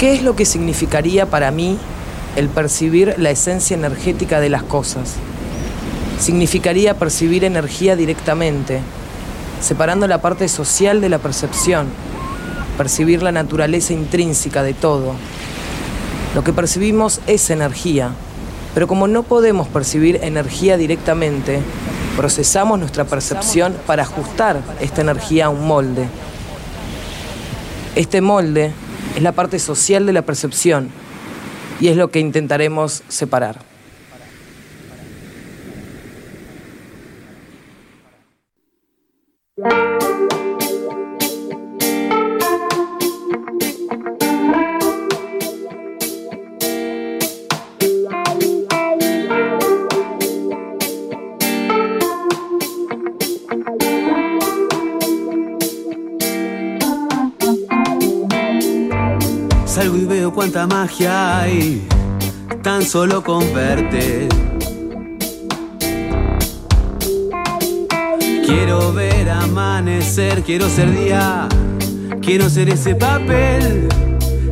¿Qué es lo que significaría para mí el percibir la esencia energética de las cosas? Significaría percibir energía directamente, separando la parte social de la percepción, percibir la naturaleza intrínseca de todo. Lo que percibimos es energía, pero como no podemos percibir energía directamente, procesamos nuestra percepción para ajustar esta energía a un molde. Este molde es la parte social de la percepción y es lo que intentaremos separar. Cuánta magia hay, tan solo con verte. Quiero ver amanecer, quiero ser día, quiero ser ese papel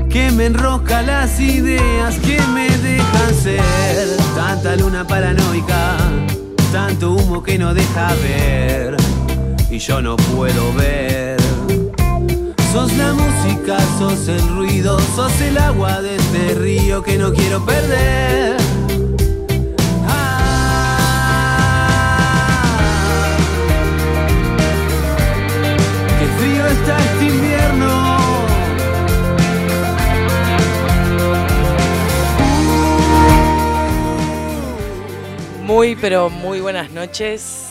que me enrosca las ideas, que me dejan ser. Tanta luna paranoica, tanto humo que no deja ver, y yo no puedo ver. Sos la música, sos el ruido, sos el agua de este río que no quiero perder. Ah. Qué frío está este invierno. Muy, pero muy buenas noches.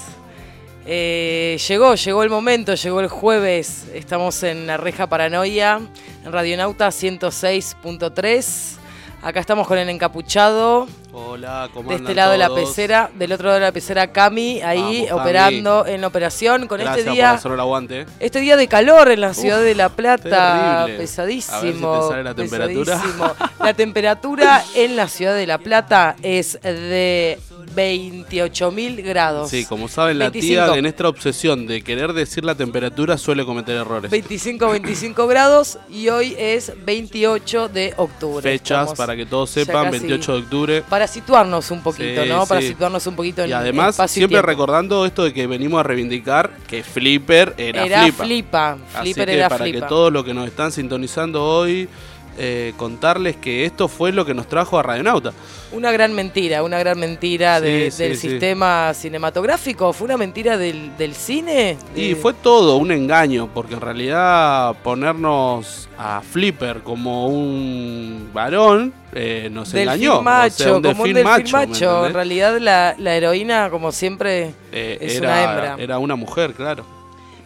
Eh, llegó, llegó el momento, llegó el jueves. Estamos en la Reja Paranoia, en Radionauta 106.3. Acá estamos con el encapuchado. Hola, ¿cómo De este lado de la pecera, del otro lado de la pecera Cami, ahí Vamos, Cami. operando en la operación con Gracias este por día. hacer el aguante. Este día de calor en la ciudad de La Plata, terrible. pesadísimo. A ver si te sale la temperatura. pesadísimo. La temperatura en la ciudad de La Plata es de 28.000 grados. Sí, como saben, la 25. tía en esta obsesión de querer decir la temperatura suele cometer errores. 25, 25 grados y hoy es 28 de octubre. Fechas Estamos para que todos sepan, casi- 28 de octubre. Para situarnos un poquito, Sí, ¿no? Para situarnos un poquito en Y además, espacio siempre recordando esto de que venimos a reivindicar que Flipper era, Era Flipa. flipa. Así Flipper que era para flipa. que todos los que nos están sintonizando hoy, eh, contarles que esto fue lo que nos trajo a Radionauta. Una gran mentira, una gran mentira Sí, de- sí, del sí. sistema cinematográfico. ¿Fue una mentira del, del cine? Y fue todo un engaño, porque en realidad ponernos a Flipper como un varón eh, nos engañó. macho, o sea, un como un macho. ¿me macho. En realidad la, la heroína, como siempre, Eh, es era, una hembra. Era una mujer, claro.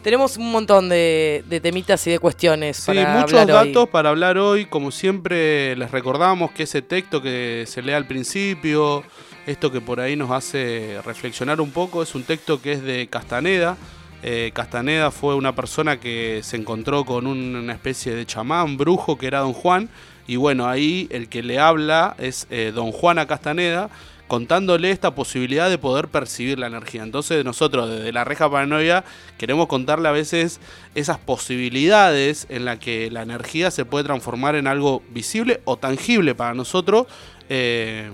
Tenemos un montón de, de temitas y de cuestiones Sí, para muchos hablar hoy. datos para hablar hoy. Como siempre, les recordamos que ese texto que se lee al principio, esto que por ahí nos hace reflexionar un poco, es un texto que es de Castaneda. Eh, Castaneda fue una persona que se encontró con un- una especie de chamán, brujo, que era Don Juan. Y bueno, ahí el que le habla es eh, Don Juan a Castaneda, contándole esta posibilidad de poder percibir la energía. Entonces nosotros desde la reja paranoia queremos contarle a veces esas posibilidades en la que la energía se puede transformar en algo visible o tangible para nosotros eh,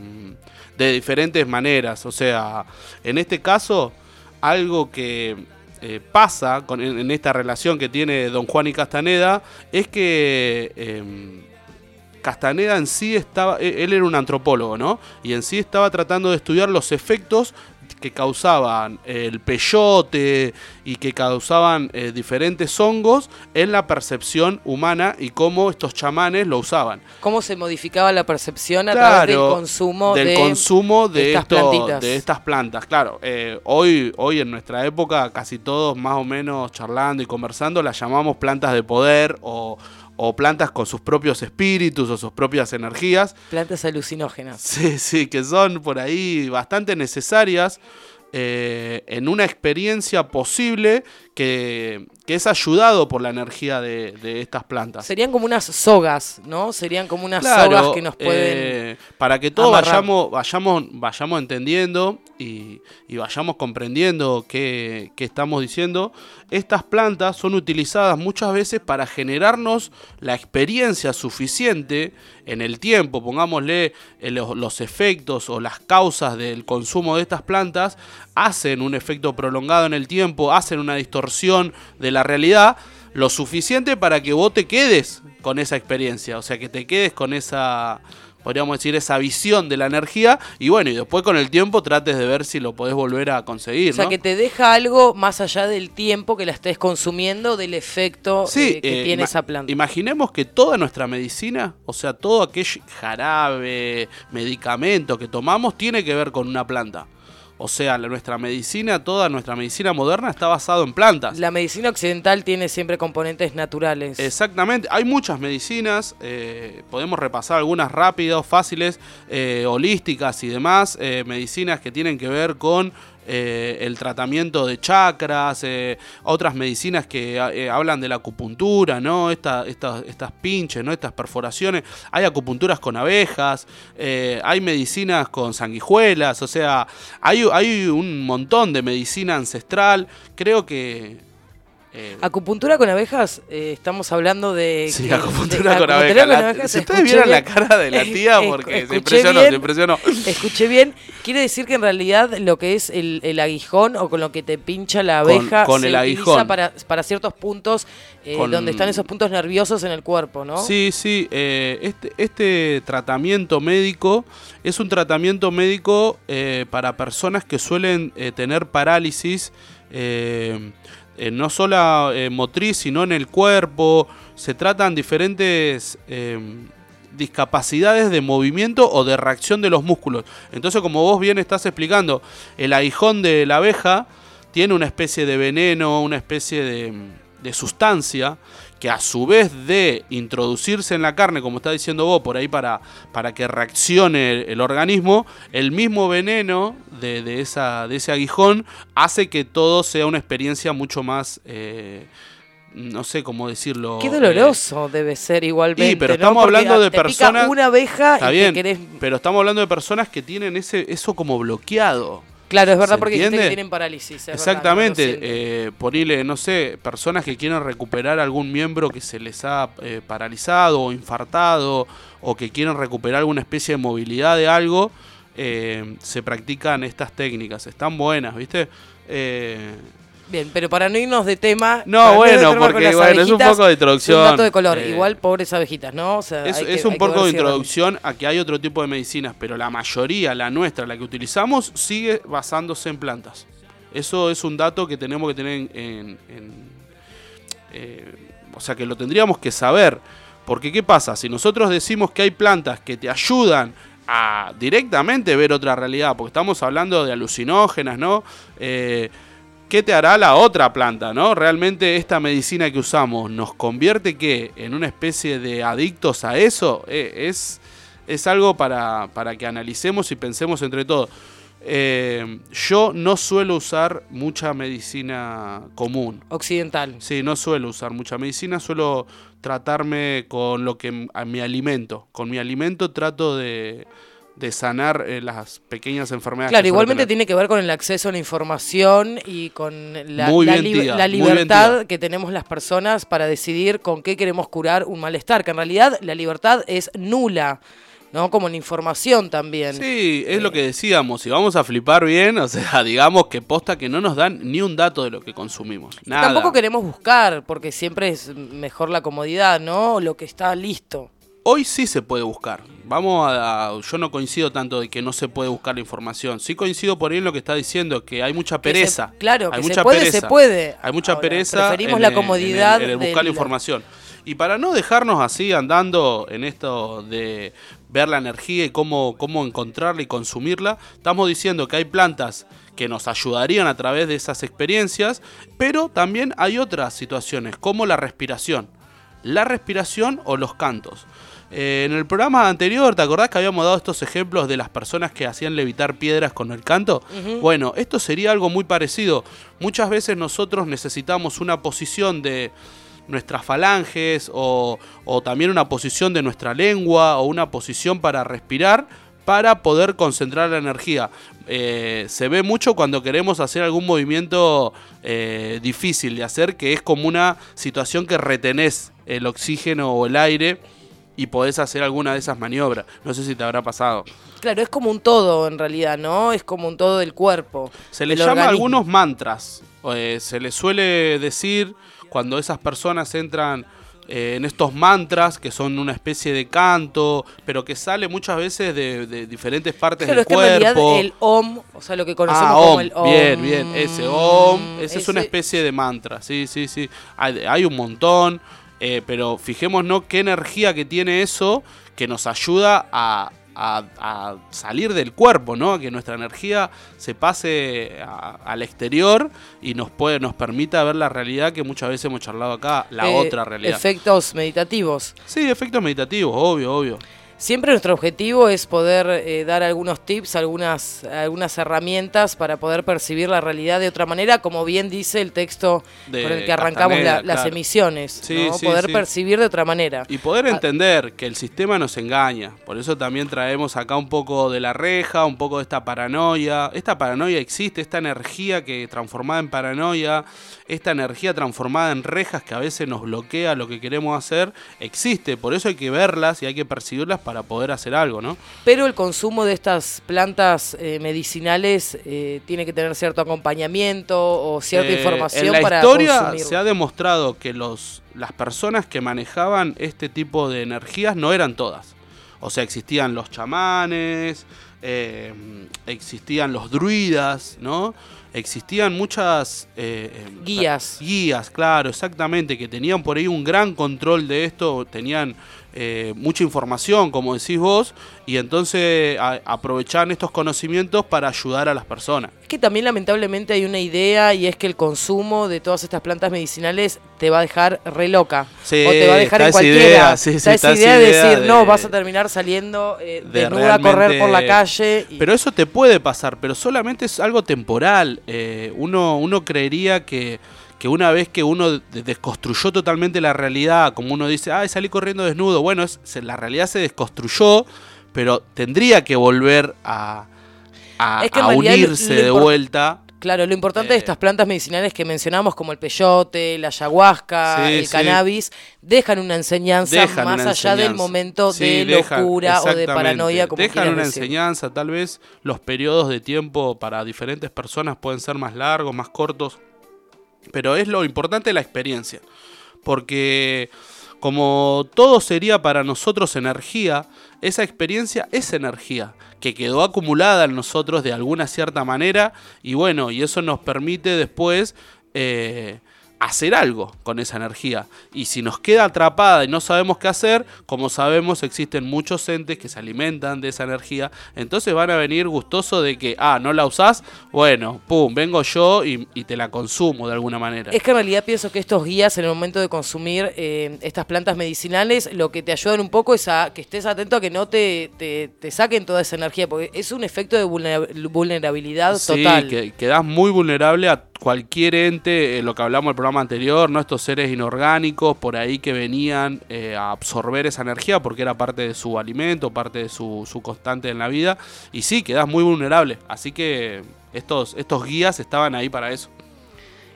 de diferentes maneras. O sea, en este caso, algo que eh, pasa en, esta relación que tiene Don Juan y Castaneda es que... em, Castaneda en sí estaba, e- él era un antropólogo, ¿no? Y en sí estaba tratando de estudiar los efectos que causaban el peyote y que causaban eh, diferentes hongos en la percepción humana y cómo estos chamanes lo usaban. ¿Cómo se modificaba la percepción a través del consumo del de consumo de, estas esto- plantitas? de estas plantas. Claro, eh, hoy, hoy en nuestra época casi todos más o menos charlando y conversando las llamamos plantas de poder o, o plantas con sus propios espíritus o sus propias energías. plantas alucinógenas? Sí, sí, que son por ahí bastante necesarias eh, en una experiencia posible que, que es ayudado por la energía de, de estas plantas. Serían como unas sogas, ¿no? Serían como unas Claro, sogas que nos pueden... eh, para que todos vayamos, vayamos, vayamos entendiendo y, y vayamos comprendiendo qué, qué estamos diciendo, estas plantas son utilizadas muchas veces para generarnos la experiencia suficiente en el tiempo, pongámosle eh, los, los efectos o las causas del consumo de estas plantas, hacen un efecto prolongado en el tiempo, hacen una distorsión de la realidad, lo suficiente para que vos te quedes con esa experiencia, o sea, que te quedes con esa, podríamos decir, esa visión de la energía y bueno, y después con el tiempo trates de ver si lo podés volver a conseguir. O sea, ¿no? que te deja algo más allá del tiempo que la estés consumiendo, del efecto Sí, eh, que eh, tiene esa planta. Imaginemos que toda nuestra medicina, o sea, todo aquel jarabe, medicamento que tomamos, tiene que ver con una planta. O sea, la- nuestra medicina, toda nuestra medicina moderna está basada en plantas. La medicina occidental tiene siempre componentes naturales. Exactamente, hay muchas medicinas, eh, podemos repasar algunas rápidas, fáciles, eh, holísticas y demás, eh, medicinas que tienen que ver con eh, el tratamiento de chakras, eh, otras medicinas que eh, hablan de la acupuntura, ¿no? Esta- esta- estas pinches, ¿no? Estas perforaciones, hay acupunturas con abejas, hay medicinas con sanguijuelas, o sea, hay, hay un montón de medicina ancestral, creo que... eh, Acupuntura con abejas, eh, estamos hablando de... Sí, que- acupuntura de- con abejas. La- abejas, si ustedes vieran la cara de la tía, porque se impresionó, bien. se impresionó. Escuché bien, quiere decir que en realidad lo que es el, el aguijón o con lo que te pincha la Con- abeja con se el utiliza para, para ciertos puntos eh, Con- donde están esos puntos nerviosos en el cuerpo, ¿no? Sí, sí, este, este tratamiento médico es un tratamiento médico para personas que suelen tener parálisis, eh, eh, no solo eh, motriz, sino en el cuerpo. Se tratan diferentes eh, discapacidades de movimiento o de reacción de los músculos. Entonces, como vos bien estás explicando, el aguijón de la abeja tiene una especie de veneno, una especie de sustancia que a su vez de introducirse en la carne, como está diciendo vos, por ahí para, para que reaccione el, el organismo, el mismo veneno de, de esa, de ese aguijón hace que todo sea una experiencia mucho más... eh, no sé cómo decirlo. Qué eh, doloroso debe ser igualmente. Sí, pero estamos hablando de te pica personas- una abeja Está y te bien, querés- pero estamos hablando de personas que tienen ese, eso como bloqueado. Claro, es verdad, ¿Se porque que tienen parálisis. Exactamente, eh, ponele, no sé, personas que quieren recuperar algún miembro que se les ha eh, paralizado o infartado o que quieren recuperar alguna especie de movilidad de algo, eh, se practican estas técnicas, están buenas, ¿viste? Bien, pero para no irnos de tema. No, bueno, tema porque, bueno, es un poco de introducción, Un dato de color. eh, Igual, pobres abejitas, ¿no? O sea, es que- es un poco de introducción a que hay otro tipo de medicinas, pero la mayoría, la nuestra, la que utilizamos, sigue basándose en plantas. Eso es un dato que tenemos que tener en... en- en, eh, o sea, que lo tendríamos que saber. Porque ¿qué pasa? Si nosotros decimos que hay plantas que te ayudan a directamente ver otra realidad, porque estamos hablando de alucinógenas, ¿no? Eh, ¿Qué te hará la otra planta, no? Realmente esta medicina que usamos nos convierte que en una especie de adictos a eso Eh, es, es algo para, para que analicemos y pensemos entre todos. Eh, yo no suelo usar mucha medicina común. Occidental. Sí, no suelo usar mucha medicina, suelo tratarme con lo que a mi alimento. Con mi alimento trato de, de sanar eh, las pequeñas enfermedades. Claro, que igualmente tiene que ver con el acceso a la información y con la, tía, libertad que tenemos las personas para decidir con qué queremos curar un malestar, que en realidad la libertad es nula, ¿no? Como la información también. Sí, es lo que decíamos, si vamos a flipar bien, o sea, digamos que posta que no nos dan ni un dato de lo que consumimos. Nada. Tampoco queremos buscar, porque siempre es mejor la comodidad, ¿no? Lo que está listo. Hoy sí se puede buscar. Vamos a, a- Yo no coincido tanto de que no se puede buscar la información. Sí coincido por ahí en lo que está diciendo, que hay mucha se- pereza. claro, hay que se mucha puede, pereza. se puede. Hay mucha Ahora, pereza. preferimos en la el- en el- comodidad En el, buscar la información. Y para no dejarnos así andando en esto de ver la energía y cómo, cómo encontrarla y consumirla, estamos diciendo que hay plantas que nos ayudarían a través de esas experiencias, pero también hay otras situaciones, como la respiración. La respiración o los cantos. Eh, en el programa anterior, ¿te acordás que habíamos dado estos ejemplos de las personas que hacían levitar piedras con el canto? Bueno, esto sería algo muy parecido. Muchas veces nosotros necesitamos una posición de nuestras falanges o, o también una posición de nuestra lengua o una posición para respirar para poder concentrar la energía. Eh, se ve mucho cuando queremos hacer algún movimiento eh, difícil de hacer, que es como una situación que retenés el oxígeno o el aire y podés hacer alguna de esas maniobras. No sé si te habrá pasado. Claro, es como un todo en realidad, ¿no? Es como un todo del cuerpo. Se le llama algunos mantras. Eh, se le suele decir cuando esas personas entran eh, en estos mantras que son una especie de canto, pero que sale muchas veces de, diferentes partes del cuerpo. el om, o sea, lo que conocemos ah, como el om. Bien, bien, ese om, ese, es una especie de mantra, sí, sí, sí. Hay, un montón, eh, pero fijémonos qué energía que tiene eso que nos ayuda a, a, salir del cuerpo, ¿no? A que nuestra energía se pase al exterior y nos puede, nos permita ver la realidad que muchas veces hemos charlado acá, la eh, otra realidad. Efectos meditativos. Sí, efectos meditativos, obvio, obvio. Siempre nuestro objetivo es poder eh, dar algunos tips, algunas, algunas herramientas para poder percibir la realidad de otra manera, como bien dice el texto con el que arrancamos las emisiones. poder percibir de otra manera. Y poder ah. entender que el sistema nos engaña. Por eso también traemos acá un poco de la reja, un poco de esta paranoia. Esta paranoia existe, esta energía que transformada en paranoia, esta energía transformada en rejas que a veces nos bloquea lo que queremos hacer, existe. Por eso hay que verlas y hay que percibirlas para poder hacer algo, ¿no? Pero el consumo de estas plantas eh, medicinales eh, tiene que tener cierto acompañamiento o cierta eh, información en la historia se ha demostrado que los, las personas que manejaban este tipo de energías no eran todas. O sea, existían los chamanes, existían los druidas, ¿no? Existían muchas guías. Guías, claro, exactamente, que tenían por ahí un gran control de esto, tenían eh, mucha información, como decís vos, y entonces aprovechan estos conocimientos para ayudar a las personas. Es que también lamentablemente hay una idea y es que el consumo de todas estas plantas medicinales te va a dejar re loca. o te va a dejar en cualquiera. Idea, esa idea de decir, no, vas a terminar saliendo eh, de a correr por la calle. Pero eso te puede pasar, pero solamente es algo temporal. Eh, uno, uno creería que que una vez que uno desconstruyó totalmente la realidad, como uno dice, ay, salí corriendo desnudo, bueno, es, la realidad se desconstruyó, pero tendría que volver a, unirse de vuelta. Claro, lo importante de eh, estas plantas medicinales que mencionamos, como el peyote, la ayahuasca, el cannabis, dejan una enseñanza más allá del momento de locura o de paranoia. Como dejan una enseñanza, tal vez los periodos de tiempo para diferentes personas pueden ser más largos, más cortos. Pero es lo importante la experiencia. Porque como todo sería para nosotros energía, esa experiencia es energía que quedó acumulada en nosotros de alguna cierta manera y bueno, y eso nos permite después eh, hacer algo con esa energía. Y si nos queda atrapada y no sabemos qué hacer, como sabemos existen muchos entes que se alimentan de esa energía, entonces van a venir gustosos de que, ah, no la usás, bueno, pum, vengo yo y, te la consumo de alguna manera. Es que en realidad pienso que estos guías en el momento de consumir eh, estas plantas medicinales, lo que te ayudan un poco es a que estés atento a que no te, te, saquen toda esa energía, porque es un efecto de vulnerabilidad total. Sí, que quedas muy vulnerable a cualquier ente, eh, lo que hablamos en el programa anterior, ¿no? estos seres inorgánicos por ahí que venían eh, a absorber esa energía porque era parte de su alimento, parte de su, constante en la vida. Y sí, quedas muy vulnerable. Así que estos, estos guías estaban ahí para eso.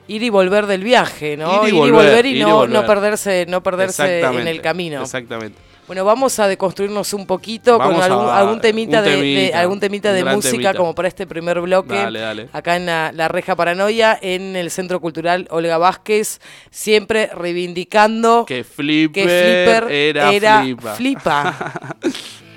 Ir y volver del viaje, ¿no? Ir y, volver, y, no, no, perderse, no perderse en el camino. Exactamente. Bueno, vamos a deconstruirnos un poquito con algún, temita, de, algún temita de música como para este primer bloque. Acá en la, Reja Paranoia, en el Centro Cultural Olga Vázquez, siempre reivindicando que Flipper, era, flipa.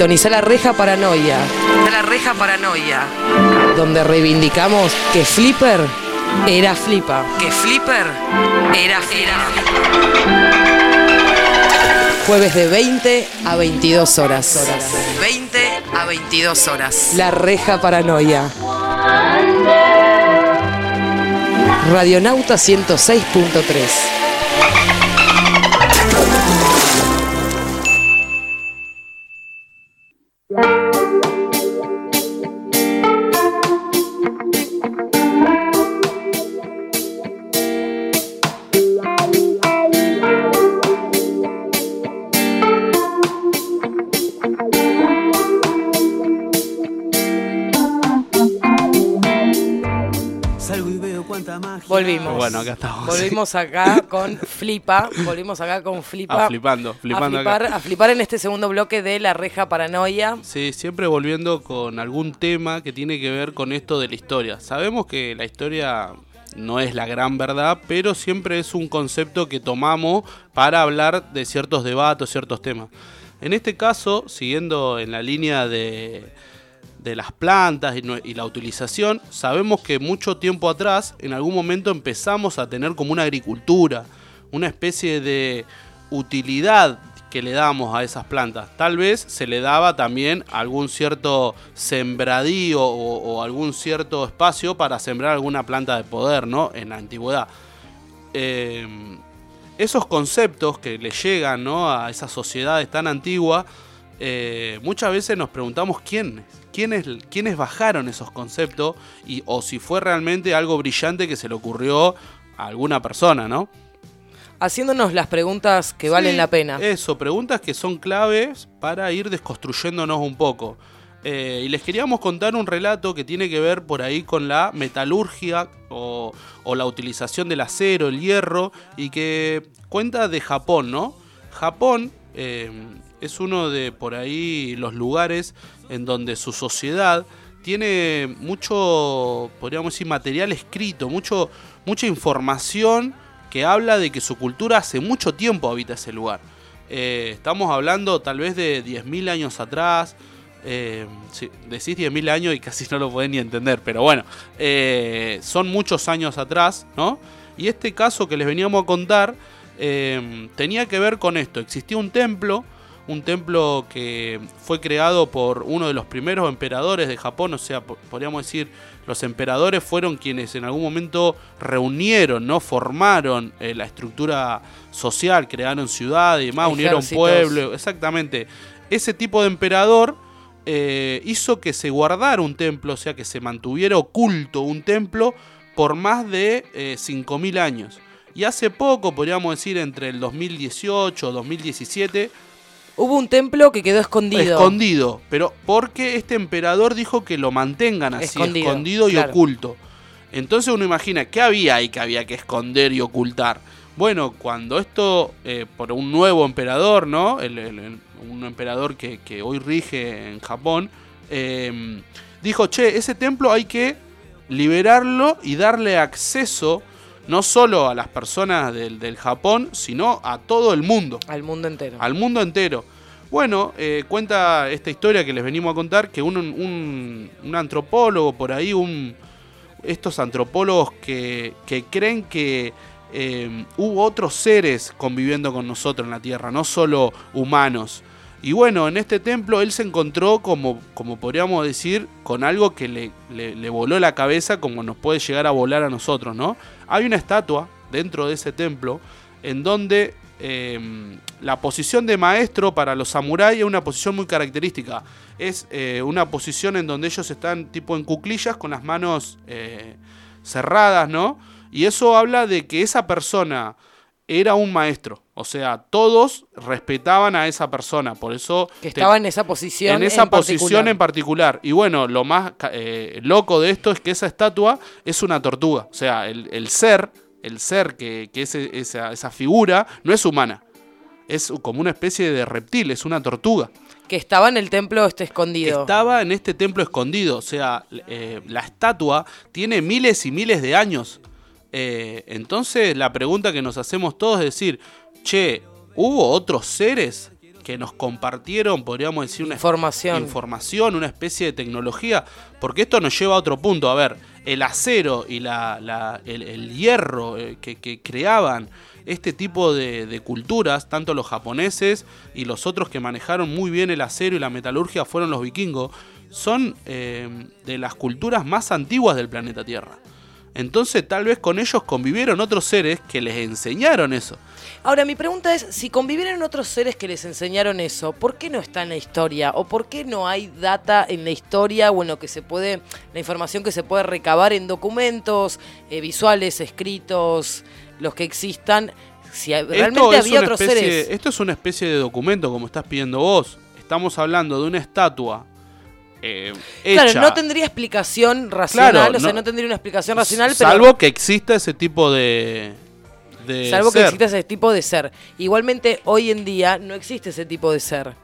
Sintoniza la reja paranoia. La reja paranoia. Donde reivindicamos que Flipper era flipa. Que Flipper era flipa. Jueves de 20 a 22 horas. 20 a 22 horas. La reja paranoia. Radionauta 106.3. Bueno, acá estamos. Volvimos acá con Flipa. Volvimos acá con Flipa. Ah, flipando, flipando a acá. flipar, a flipar en este segundo bloque de La Reja Paranoia. Sí, siempre volviendo con algún tema que tiene que ver con esto de la historia. Sabemos que la historia no es la gran verdad, pero siempre es un concepto que tomamos para hablar de ciertos debates, ciertos temas. En este caso, siguiendo en la línea de, de las plantas y, la utilización, sabemos que mucho tiempo atrás, en algún momento empezamos a tener como una agricultura, una especie de utilidad que le damos a esas plantas. Tal vez se le daba también algún cierto sembradío o, algún cierto espacio para sembrar alguna planta de poder, ¿no? En la antigüedad. Eh, esos conceptos que le llegan ¿no? a esas sociedades tan antiguas, eh, muchas veces nos preguntamos quiénes, quiénes, quiénes bajaron esos conceptos y, o si fue realmente algo brillante que se le ocurrió a alguna persona, ¿no? Haciéndonos las preguntas que valen la pena. Eso, preguntas que son claves para ir desconstruyéndonos un poco. Eh, y les queríamos contar un relato que tiene que ver por ahí con la metalurgia o, o la utilización del acero, el hierro, y que cuenta de Japón, ¿no? Japón eh, es uno de por ahí los lugares en donde su sociedad tiene mucho, podríamos decir, material escrito, mucho, mucha información que habla de que su cultura hace mucho tiempo habita ese lugar. Eh, estamos hablando tal vez de 10.000 años atrás. Eh, sí, decís 10.000 años y casi no lo podés ni entender, pero bueno, eh, son muchos años atrás, ¿no? Y este caso que les veníamos a contar eh, tenía que ver con esto. Existía un templo, un templo que fue creado por uno de los primeros emperadores de Japón, o sea, po- podríamos decir, los emperadores fueron quienes en algún momento reunieron, ¿no? Formaron eh, la estructura social, crearon ciudades y demás, unieron pueblos, exactamente. Ese tipo de emperador eh, hizo que se guardara un templo, o sea, que se mantuviera oculto un templo por más de eh, 5.000 años. Y hace poco, podríamos decir, entre el 2018 o 2017, Hubo un templo que quedó escondido. escondido, pero porque este emperador dijo que lo mantengan así, Escondido, escondido, y claro. oculto. Entonces uno imagina, ¿qué había ahí que había que esconder y ocultar? Bueno, cuando esto, eh, por un nuevo emperador, ¿no? El- el- el- un emperador que, que hoy rige en Japón, eh, dijo, che, ese templo hay que liberarlo y darle acceso no solo a las personas del, del Japón, sino a todo el mundo Al mundo entero. al mundo entero. Bueno, eh, cuenta esta historia que les venimos a contar que un, un- un antropólogo por ahí, un, estos antropólogos que, que creen que eh, hubo otros seres conviviendo con nosotros en la Tierra, no solo humanos. Y bueno, en este templo él se encontró como, como podríamos decir, con algo que le, le- le voló la cabeza como nos puede llegar a volar a nosotros, ¿no? Hay una estatua dentro de ese templo en donde eh, la posición de maestro para los samuráis es una posición muy característica. Es eh, una posición en donde ellos están tipo en cuclillas con las manos eh, cerradas, ¿no? Y eso habla de que esa persona era un maestro. O sea, todos respetaban a esa persona. Por eso que te- estaba en esa posición. en esa posición particular. en particular. Y bueno, lo más eh, loco de esto es que esa estatua es una tortuga. O sea, el, el ser, el ser que, que es esa, esa figura, no es humana. Es como una especie de reptil, es una tortuga. Que estaba en el templo este escondido. Estaba en este templo escondido. O sea, eh, la estatua tiene miles y miles de años. Eh, entonces, la pregunta que nos hacemos todos es decir, che, ¿hubo otros seres que nos compartieron, podríamos decir, una información. información, una especie de tecnología, porque esto nos lleva a otro punto. A ver, el acero y la, el, hierro eh, que, creaban este tipo de, culturas, tanto los japoneses y los otros que manejaron muy bien el acero y la metalurgia fueron los vikingos, son eh, de las culturas más antiguas del planeta Tierra. Entonces tal vez con ellos convivieron otros seres que les enseñaron eso. Ahora mi pregunta es, si convivieron otros seres que les enseñaron eso, ¿por qué no está en la historia? ¿O por qué no hay data en la historia o en lo que se puede, la información que se puede recabar en documentos eh, visuales, escritos, los que existan? Si realmente había otros seres. Esto es una especie de documento como estás pidiendo vos. Estamos hablando de una estatua eh, claro, no tendría explicación racional, o sea, no tendría una explicación racional, salvo que exista ese tipo de, salvo que exista ese tipo de ser. Igualmente, hoy en día no existe ese tipo de ser.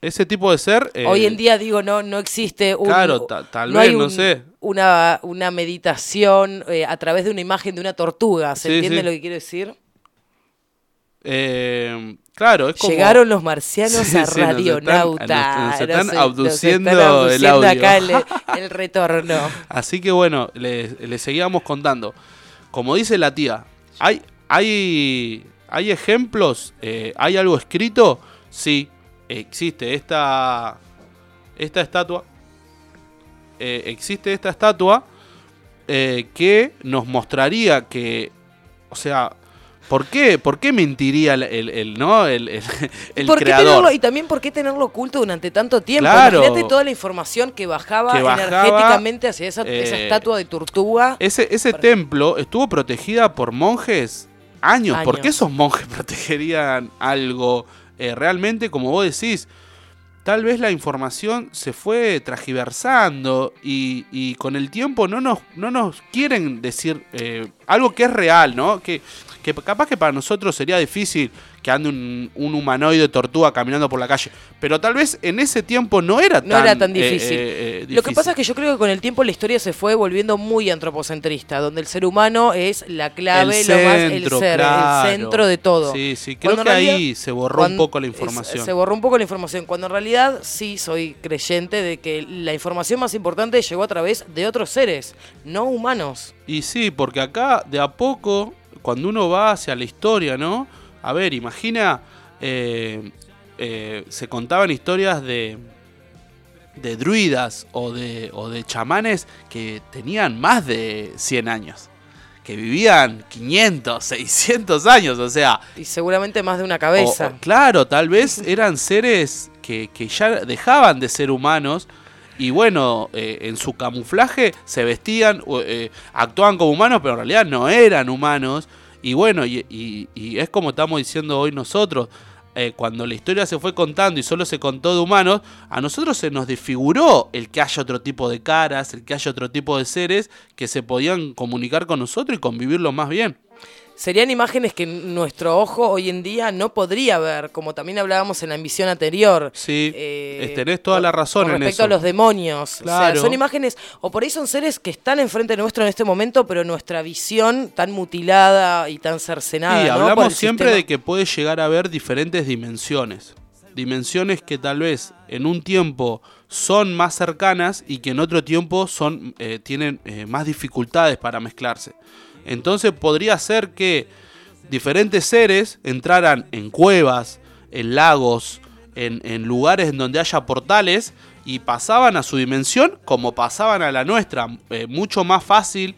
Ese tipo de ser. Eh, hoy en día, digo, no, no existe un. Claro, tal vez, no sé. Una, una meditación eh, a través de una imagen de una tortuga. ¿Se entiende lo que quiero decir? Eh, claro, es como... Llegaron los marcianos a Radionauta. Nos están, abduciendo, el audio. acá el, retorno. Así que bueno, le, seguíamos contando. Como dice la tía, ¿hay, hay, hay ejemplos? Eh, ¿Hay algo escrito? Sí, existe esta, esta estatua. Eh, existe esta estatua que nos mostraría que, o sea, ¿Por qué, ¿Por qué mentiría el, el, ¿no? el, el creador? y también por qué tenerlo oculto durante tanto tiempo. Imagínate toda la información que bajaba, energéticamente hacia esa, eh, estatua de tortuga. Ese, ese templo estuvo protegida por monjes años. ¿Por qué esos monjes protegerían algo eh, realmente, como vos decís? Tal vez la información se fue tragiversando y, con el tiempo no nos, no nos quieren decir eh, algo que es real, ¿no? Que que capaz que para nosotros sería difícil que ande un, humanoide tortuga caminando por la calle, pero tal vez en ese tiempo no era tan, era tan difícil. Eh, eh, Lo que pasa es que yo creo que con el tiempo la historia se fue volviendo muy antropocentrista, donde el ser humano es la clave, el lo más el ser, el centro de todo. Sí, sí, creo que ahí se borró un poco la información. Se borró un poco la información, cuando en realidad sí soy creyente de que la información más importante llegó a través de otros seres, no humanos. Y sí, porque acá de a poco cuando uno va hacia la historia, ¿no? A ver, imagina, eh, eh, se contaban historias de, de druidas o de, o de chamanes que tenían más de 100 años. Que vivían 500, 600 años, o sea... Y seguramente más de una cabeza. claro, tal vez eran seres que, que ya dejaban de ser humanos y bueno, eh, en su camuflaje se vestían, eh, actuaban como humanos, pero en realidad no eran humanos. Y bueno, y, es como estamos diciendo hoy nosotros, eh, cuando la historia se fue contando y solo se contó de humanos, a nosotros se nos desfiguró el que haya otro tipo de caras, el que haya otro tipo de seres que se podían comunicar con nosotros y convivirlo más bien serían imágenes que nuestro ojo hoy en día no podría ver, como también hablábamos en la emisión anterior. Sí, eh, tenés toda la razón con respecto a los demonios. Claro. son imágenes, o por ahí son seres que están enfrente nuestro en este momento, pero nuestra visión tan mutilada y tan cercenada. Sí, hablamos siempre de que puede llegar a haber diferentes dimensiones. Dimensiones que tal vez en un tiempo son más cercanas y que en otro tiempo son, eh, tienen eh, más dificultades para mezclarse. Entonces podría ser que diferentes seres entraran en cuevas, en lagos, en, lugares en donde haya portales y pasaban a su dimensión como pasaban a la nuestra, eh, mucho más fácil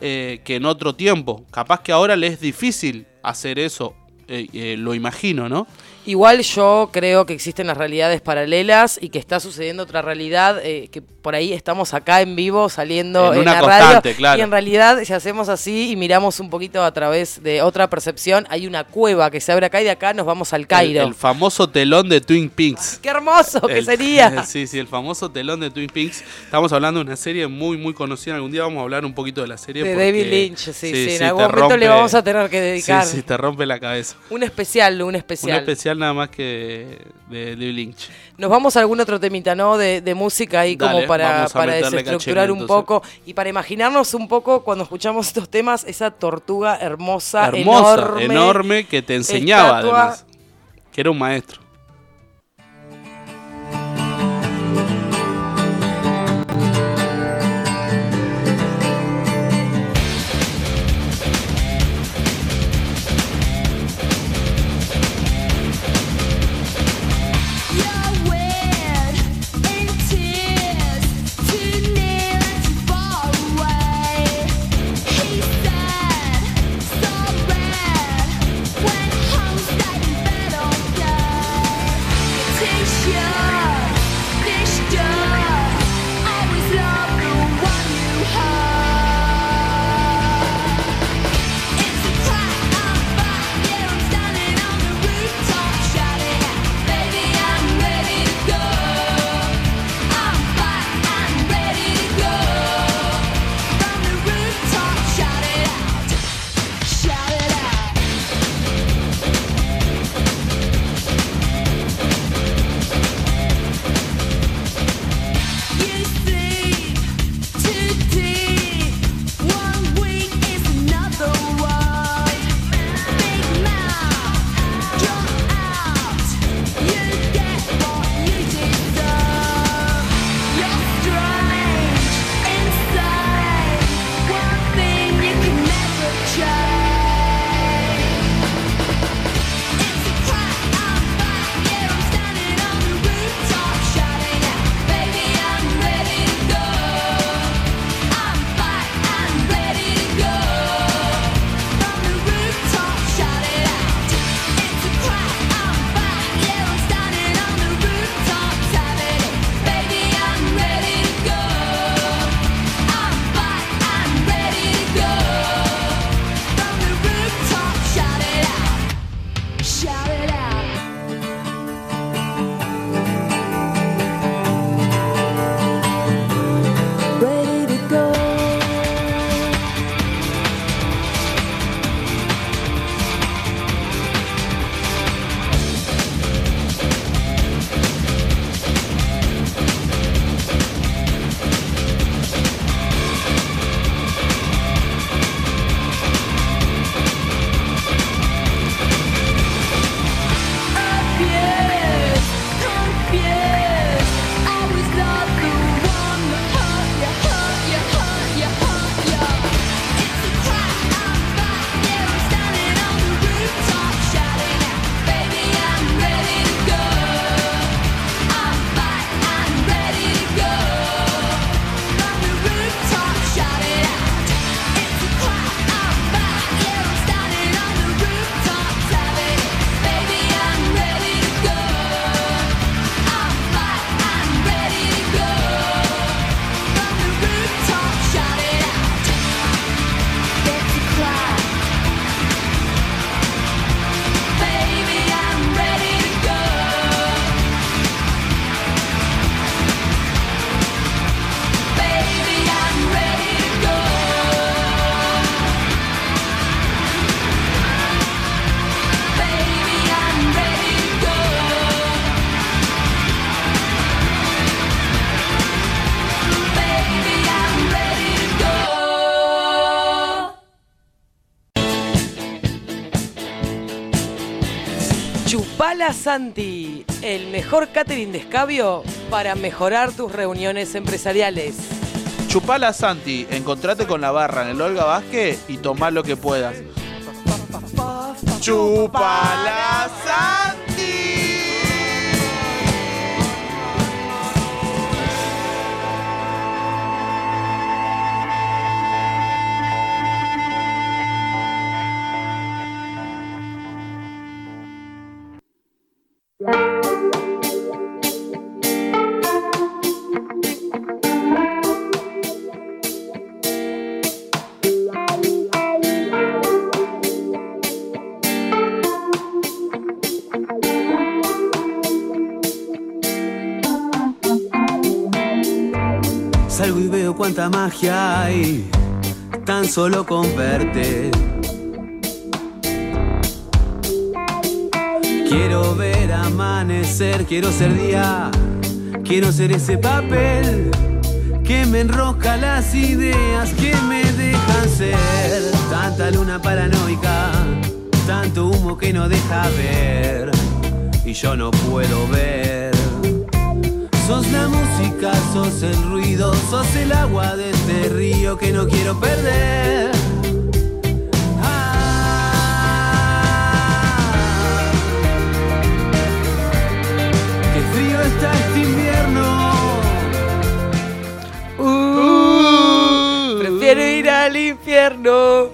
eh, que en otro tiempo. Capaz que ahora les es difícil hacer eso, eh, lo imagino, ¿no? Igual yo creo que existen las realidades paralelas y que está sucediendo otra realidad, eh, que por ahí estamos acá en vivo saliendo en, la radio. Y en realidad, si hacemos así y miramos un poquito a través de otra percepción, hay una cueva que se abre acá y de acá nos vamos al Cairo. El, famoso telón de Twin Peaks. ¡Qué hermoso que sería! Sí, sí, el famoso telón de Twin Peaks. Estamos hablando de una serie muy, muy conocida. Algún día vamos a hablar un poquito de la serie. De David Lynch, sí, sí. en algún momento le vamos a tener que dedicar. Sí, sí, te rompe la cabeza. Un especial, un especial. Un especial nada más que de, Lynch. Nos vamos a algún otro temita, ¿no? De, música ahí como para, para desestructurar un poco y para imaginarnos un poco cuando escuchamos estos temas, esa tortuga hermosa, hermosa enorme, enorme que te enseñaba además, que era un maestro. Chupala Santi, el mejor catering de escabio para mejorar tus reuniones empresariales. Chupala Santi, encontrate con la barra en el Olga Vázquez y tomá lo que puedas. Chupala tan solo con verte. Quiero ver amanecer, quiero ser día, quiero ser ese papel que me enrosca las ideas, que me dejan ser. Tanta luna paranoica, tanto humo que no deja ver, y yo no puedo ver. Sos la música, sos el ruido, sos el agua de este río que no quiero perder.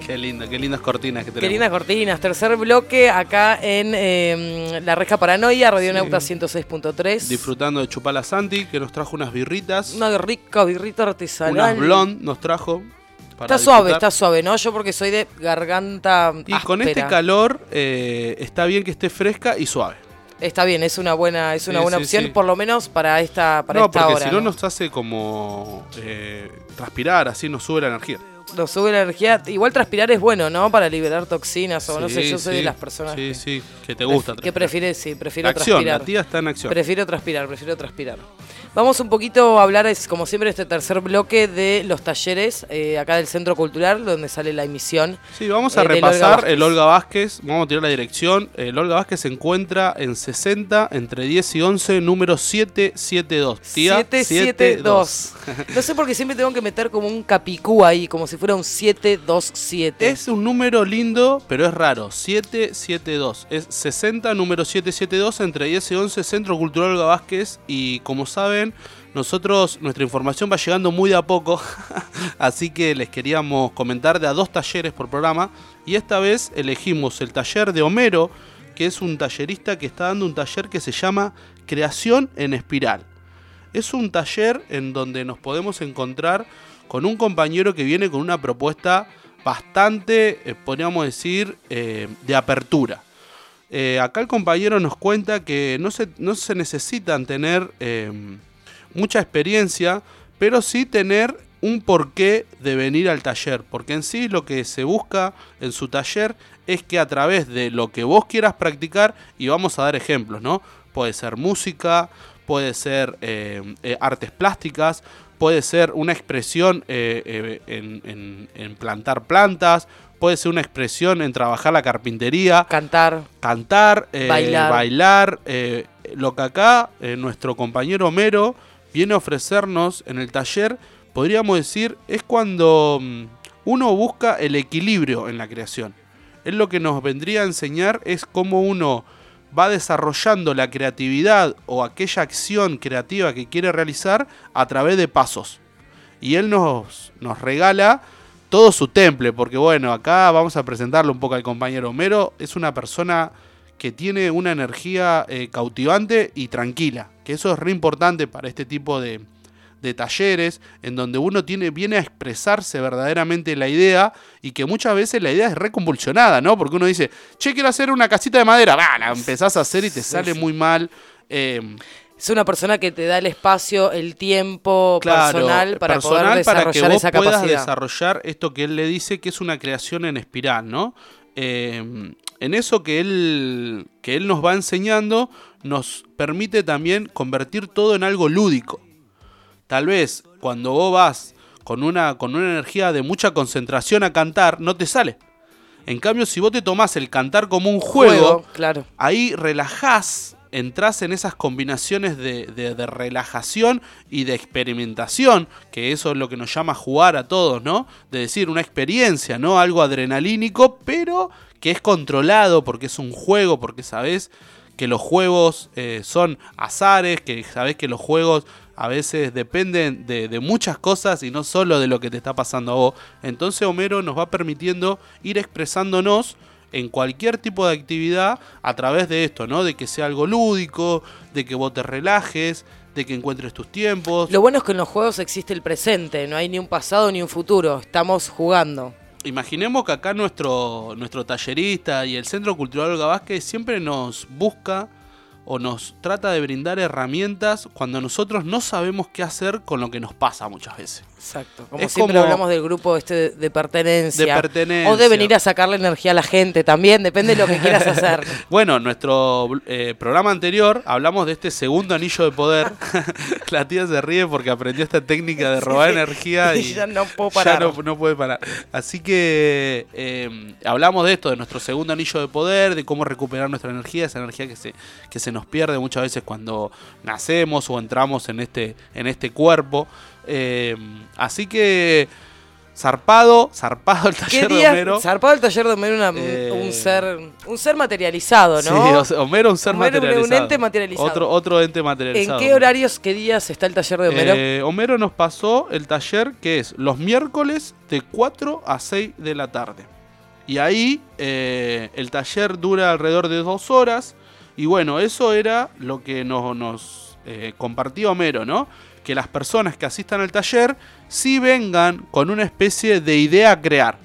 Qué lindo, qué lindas cortinas que tenemos. Qué lindas cortinas. Tercer bloque acá en eh, La Reja Paranoia, Radionauta 106.3. Disfrutando de Chupala Santi, que nos trajo unas birritas. Una rica birrita artesanal. Unas blond nos trajo. Está suave, está suave, ¿no? Yo porque soy de garganta Y con este calor eh, está bien que esté fresca y suave. Está bien, es una buena, es una Sí, buena sí, opción, sí. por lo menos para esta, para no, esta porque hora. si no ¿no? nos hace como eh, transpirar, así nos sube la energía. Nos sube la energía. Igual transpirar es bueno, ¿no? Para liberar toxinas o no sé, yo soy de las personas Sí, que, sí, que te gusta. que prefieres, sí, prefiero acción, transpirar. la tía está en acción. Prefiero transpirar, prefiero transpirar. Vamos un poquito a hablar, es, como siempre, este tercer bloque de los talleres eh, acá del Centro Cultural, donde sale la emisión. Sí, vamos a eh, Olga repasar el Olga Vázquez. Vamos a tirar la dirección. El Olga Vázquez se encuentra en 60, entre 10 y 11, número 772. Tía, 772. No sé por qué siempre tengo que meter como un capicú ahí, como si fuera un 727. Es un número lindo, pero es raro. 772. Es 60, número 772, entre 10 y 11, Centro Cultural Olga Vázquez. Y como saben, nosotros, nuestra información va llegando muy de a poco. así que les queríamos comentar de a dos talleres por programa. Y esta vez elegimos el taller de Homero, que es un tallerista que está dando un taller que se llama Creación en Espiral. Es un taller en donde nos podemos encontrar con un compañero que viene con una propuesta bastante, eh, podríamos decir, eh, de apertura. Eh, acá el compañero nos cuenta que no se, no se necesitan tener mucha experiencia, pero sí tener un porqué de venir al taller, porque en sí lo que se busca en su taller es que a través de lo que vos quieras practicar, y vamos a dar ejemplos, ¿no? Puede ser música, puede ser eh, eh, artes plásticas, puede ser una expresión eh, eh, en, en- en plantar plantas, puede ser una expresión en trabajar la carpintería, Cantar. cantar, eh, Bailar. bailar, eh, lo que acá eh, nuestro compañero Homero viene a ofrecernos en el taller, podríamos decir, es cuando mm, uno busca el equilibrio en la creación. Él lo que nos vendría a enseñar es cómo uno va desarrollando la creatividad o aquella acción creativa que quiere realizar a través de pasos. Y él nos, nos regala todo su temple, porque bueno, acá vamos a presentarle un poco al compañero Homero. Es una persona que tiene una energía eh, cautivante y tranquila, que eso es re importante para este tipo de, de talleres, en donde uno tiene, viene a expresarse verdaderamente la idea y que muchas veces la idea es reconvulsionada, ¿no? Porque uno dice, che, quiero hacer una casita de madera, va, la empezás a hacer y te Sí, sale sí. muy mal. eh, Es una persona que te da el espacio, el tiempo Claro, personal para personal poder para desarrollar que vos esa puedas capacidad. desarrollar esto que él le dice que es una creación en espiral, ¿no? Eh, en eso que él, que él nos va enseñando nos permite también convertir todo en algo lúdico. Tal vez cuando vos vas con una, con una energía de mucha concentración a cantar, no te sale. En cambio, si vos te tomás el cantar como un juego, Juego, claro. ahí relajás, entrás en esas combinaciones de, de- relajación y de experimentación, que eso es lo que nos llama jugar a todos, ¿no? De decir, una experiencia, ¿no? Algo adrenalínico, pero que es controlado porque es un juego, porque sabés que los juegos eh, son azares, que sabés que los juegos a veces dependen de, de muchas cosas y no solo de lo que te está pasando a vos. Entonces Homero nos va permitiendo ir expresándonos en cualquier tipo de actividad a través de esto, ¿no? De que sea algo lúdico, de que vos te relajes, de que encuentres tus tiempos. Lo bueno es que en los juegos existe el presente, no hay ni un pasado ni un futuro, estamos jugando. Imaginemos que acá nuestro, nuestro tallerista y el Centro Cultural Olga Vázquez siempre nos busca o nos trata de brindar herramientas cuando nosotros no sabemos qué hacer con lo que nos pasa muchas veces. Exacto. Como Es siempre como- hablamos del grupo este de, pertenencia. De pertenencia. O de venir a sacarle energía a la gente también, depende de lo que quieras hacer. Bueno, nuestro eh, programa anterior hablamos de este segundo anillo de poder. la tía se ríe porque aprendió esta técnica de robar energía y ya no puedo ya parar. no, no puede parar. Así que eh, hablamos de esto, de nuestro segundo anillo de poder, de cómo recuperar nuestra energía, esa energía que se, que se nos pierde muchas veces cuando nacemos o entramos en este, en este cuerpo. Eh, así que zarpado, zarpado el ¿Qué taller de? Homero. Zarpado el taller de Homero, una- Eh, un ser un ser materializado, Sí, ¿no? sea, Homero un ser Homero un- un materializado. ente materializado. Otro, otro ente ¿En materializado. qué horarios, qué días está el taller de Homero? Eh, Homero nos pasó el taller que es los miércoles de 4 a 6 de la tarde. Y ahí eh, el taller dura alrededor de dos horas. Y bueno, eso era lo que nos, nos eh, compartió Homero, ¿no? Que las personas que asistan al taller sí vengan con una especie de idea a crear.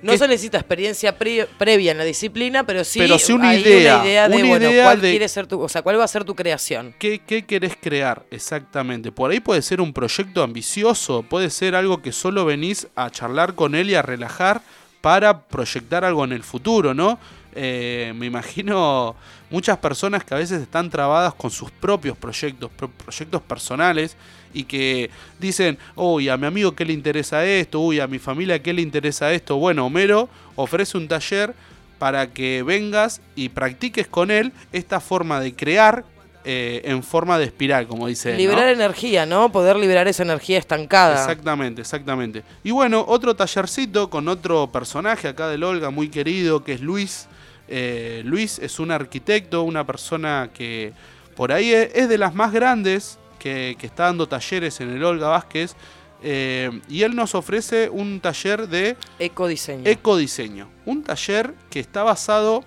no se necesita experiencia pre- previa en la disciplina, pero sí, Pero sí una hay idea, una idea de, una bueno, idea cuál de- quiere ser tu, o sea, cuál va a ser tu creación. ¿Qué, qué querés crear exactamente? Por ahí puede ser un proyecto ambicioso, puede ser algo que solo venís a charlar con él y a relajar para proyectar algo en el futuro, ¿no? Eh, me imagino muchas personas que a veces están trabadas con sus propios proyectos, pro- proyectos personales, y que dicen, uy, a mi amigo qué le interesa esto, uy, a mi familia qué le interesa esto. Bueno, Homero ofrece un taller para que vengas y practiques con él esta forma de crear eh, en forma de espiral, como dice. Liberar energía, ¿no? Poder liberar esa energía estancada. Exactamente, exactamente. Y bueno, otro tallercito con otro personaje acá del Olga muy querido, que es Luis. Eh, Luis es un arquitecto, una persona que por ahí es, de las más grandes que, que está dando talleres en el Olga Vázquez. eh, y él nos ofrece un taller de Ecodiseño. ecodiseño. Un taller que está basado.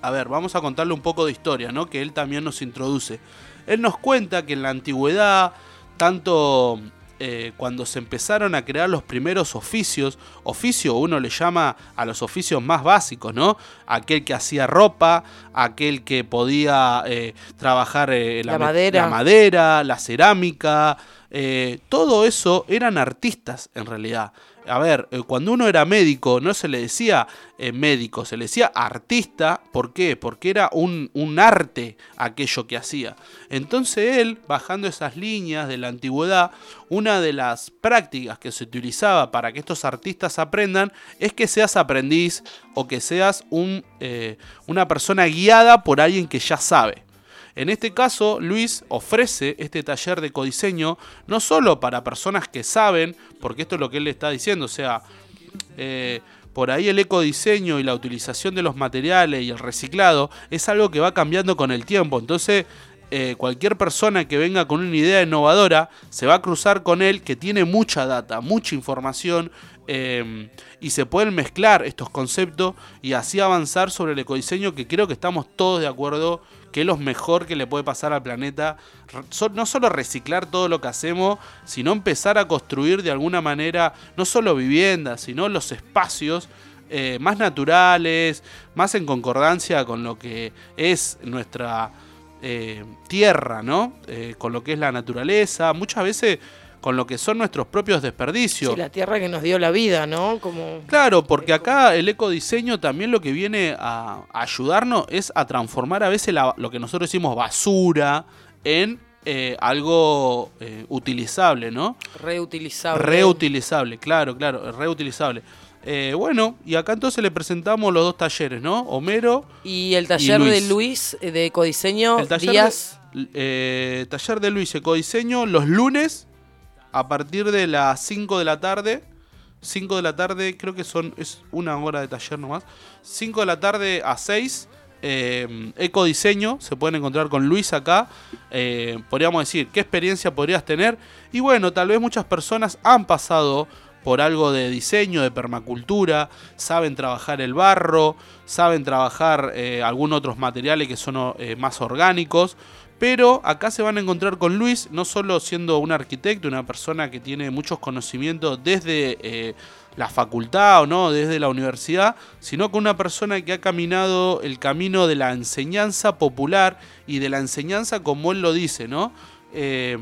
A ver, vamos a contarle un poco de historia, ¿no? Que él también nos introduce. Él nos cuenta que en la antigüedad, tanto eh, cuando se empezaron a crear los primeros oficios, oficio uno le llama a los oficios más básicos, ¿no? Aquel que hacía ropa, aquel que podía eh, trabajar eh, La madera. la madera, la cerámica, todo eso eran artistas en realidad. A ver, eh, cuando uno era médico no se le decía eh, médico, se le decía artista. ¿Por qué? Porque era un, un arte aquello que hacía. Entonces él, bajando esas líneas de la antigüedad, una de las prácticas que se utilizaba para que estos artistas aprendan es que seas aprendiz o que seas un, eh, una persona guiada por alguien que ya sabe. En este caso, Luis ofrece este taller de codiseño no solo para personas que saben, porque esto es lo que él le está diciendo, o sea, eh, por ahí el ecodiseño y la utilización de los materiales y el reciclado es algo que va cambiando con el tiempo. Entonces, eh, cualquier persona que venga con una idea innovadora se va a cruzar con él que tiene mucha data, mucha información eh, y se pueden mezclar estos conceptos y así avanzar sobre el ecodiseño que creo que estamos todos de acuerdo que es lo mejor que le puede pasar al planeta. No solo reciclar todo lo que hacemos, sino empezar a construir de alguna manera no solo viviendas, sino los espacios eh, más naturales, más en concordancia con lo que es nuestra eh, tierra, ¿no? Eh, con lo que es la naturaleza, muchas veces con lo que son nuestros propios desperdicios. Sí, la tierra que nos dio la vida, ¿no? Como Claro, porque acá el ecodiseño también lo que viene a, ayudarnos es a transformar a veces la- lo que nosotros decimos basura en eh, algo eh, utilizable, ¿no? reutilizable. Reutilizable, claro, claro, reutilizable. Eh, bueno, y acá entonces le presentamos los dos talleres, ¿no? Homero. Y el taller de Luis eh, de ecodiseño el taller días. De, taller de Luis ecodiseño los lunes a partir de las 5 de la tarde. 5 de la tarde, creo que son es una hora de taller nomás. 5 de la tarde a 6. Eh, ecodiseño, se pueden encontrar con Luis acá. Eh, podríamos decir, ¿qué experiencia podrías tener? Y bueno, tal vez muchas personas han pasado por algo de diseño, de permacultura, saben trabajar el barro, saben trabajar eh, algunos otros materiales que son eh, más orgánicos. Pero acá se van a encontrar con Luis, no solo siendo un arquitecto, una persona que tiene muchos conocimientos desde eh, la facultad o no, desde la universidad, sino con una persona que ha caminado el camino de la enseñanza popular y de la enseñanza como él lo dice, ¿no? Eh,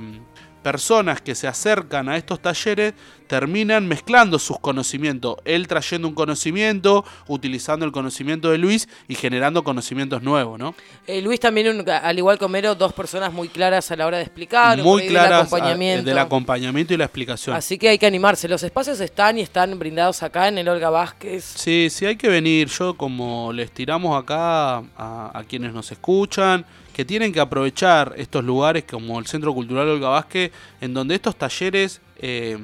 personas que se acercan a estos talleres terminan mezclando sus conocimientos, él trayendo un conocimiento, utilizando el conocimiento de Luis y generando conocimientos nuevos, ¿no? Eh, Luis también, un- al igual que Homero, dos personas muy claras a la hora de explicar, Muy claras ah, acompañamiento. del acompañamiento y la explicación. Así que hay que animarse. Los espacios están y están brindados acá en el Olga Vázquez. Sí, sí, hay que venir. Yo como les tiramos acá a, a quienes nos escuchan, que tienen que aprovechar estos lugares como el Centro Cultural Olga Vázquez, en donde estos talleres eh,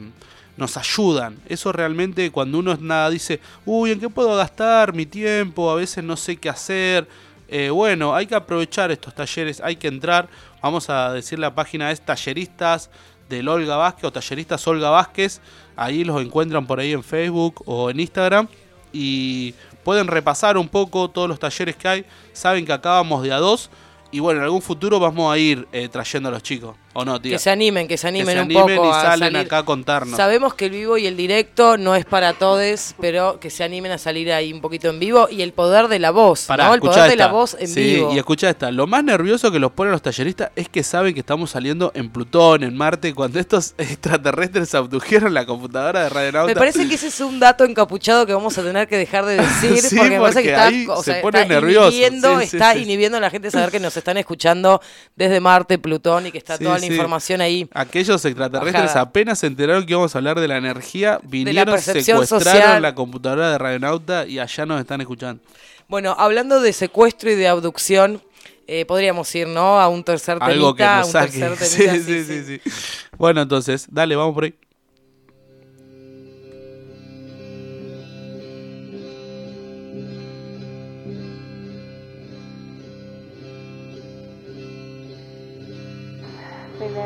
nos ayudan. Eso realmente cuando uno nada dice, uy, ¿en qué puedo gastar mi tiempo? A veces no sé qué hacer. Eh, bueno, hay que aprovechar estos talleres, hay que entrar. Vamos a decir la página es Talleristas del Olga Vázquez o Talleristas Olga Vázquez. Ahí los encuentran por ahí en Facebook o en Instagram. Y pueden repasar un poco todos los talleres que hay. Saben que acá vamos de a dos. Y bueno, en algún futuro vamos a ir eh, trayendo a los chicos. ¿O no, tía? Que se animen, que se animen, Que se un animen poco y a salen acá a contarnos. Sabemos que el vivo y el directo no es para todos, pero que se animen a salir ahí un poquito en vivo y el poder de la voz, Pará, ¿no? El poder de la voz en Sí, vivo. Y escucha esta. Lo más nervioso que los ponen los talleristas es que saben que estamos saliendo en Plutón, en Marte, cuando estos extraterrestres abdujeron la computadora de Radionauta. Me parece que ese es un dato encapuchado que vamos a tener que dejar de decir Sí, porque me parece que porque está, o se sea, pone está nervioso. inhibiendo, Sí, está inhibiendo a la gente saber que nos están escuchando desde Marte, Plutón y que está la sí. información ahí. Aquellos extraterrestres Bajada. apenas se enteraron que íbamos a hablar de la energía, vinieron, percepción secuestraron social. la computadora de Radionauta y allá nos están escuchando. Bueno, hablando de secuestro y de abducción, eh, podríamos ir, ¿no? A un tercer temita, Algo que nos un saque. tercer Sí, sí, sí, sí. Bueno, entonces, dale, vamos por ahí.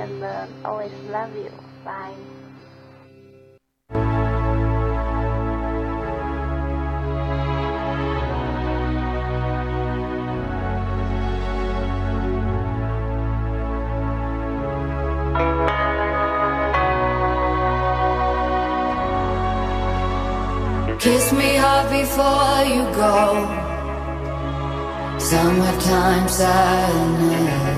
Remember, um, always love you. Bye. Kiss me hard before you go. Summertime sadness.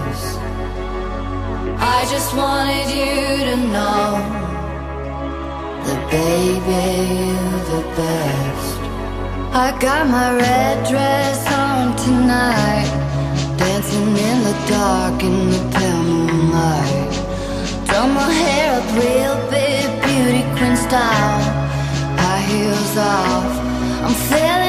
I just wanted you to know that baby you're the best. I got my red dress on tonight, dancing in the dark in the pale moonlight. Done my hair up real big, beauty queen style. High heels off, I'm feeling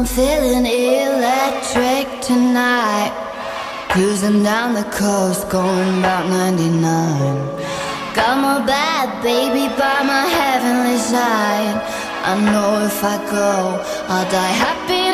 I'm feeling electric tonight. Cruising down the coast, going about 99. Got my bad baby by my heavenly side. I know if I go, I'll die happy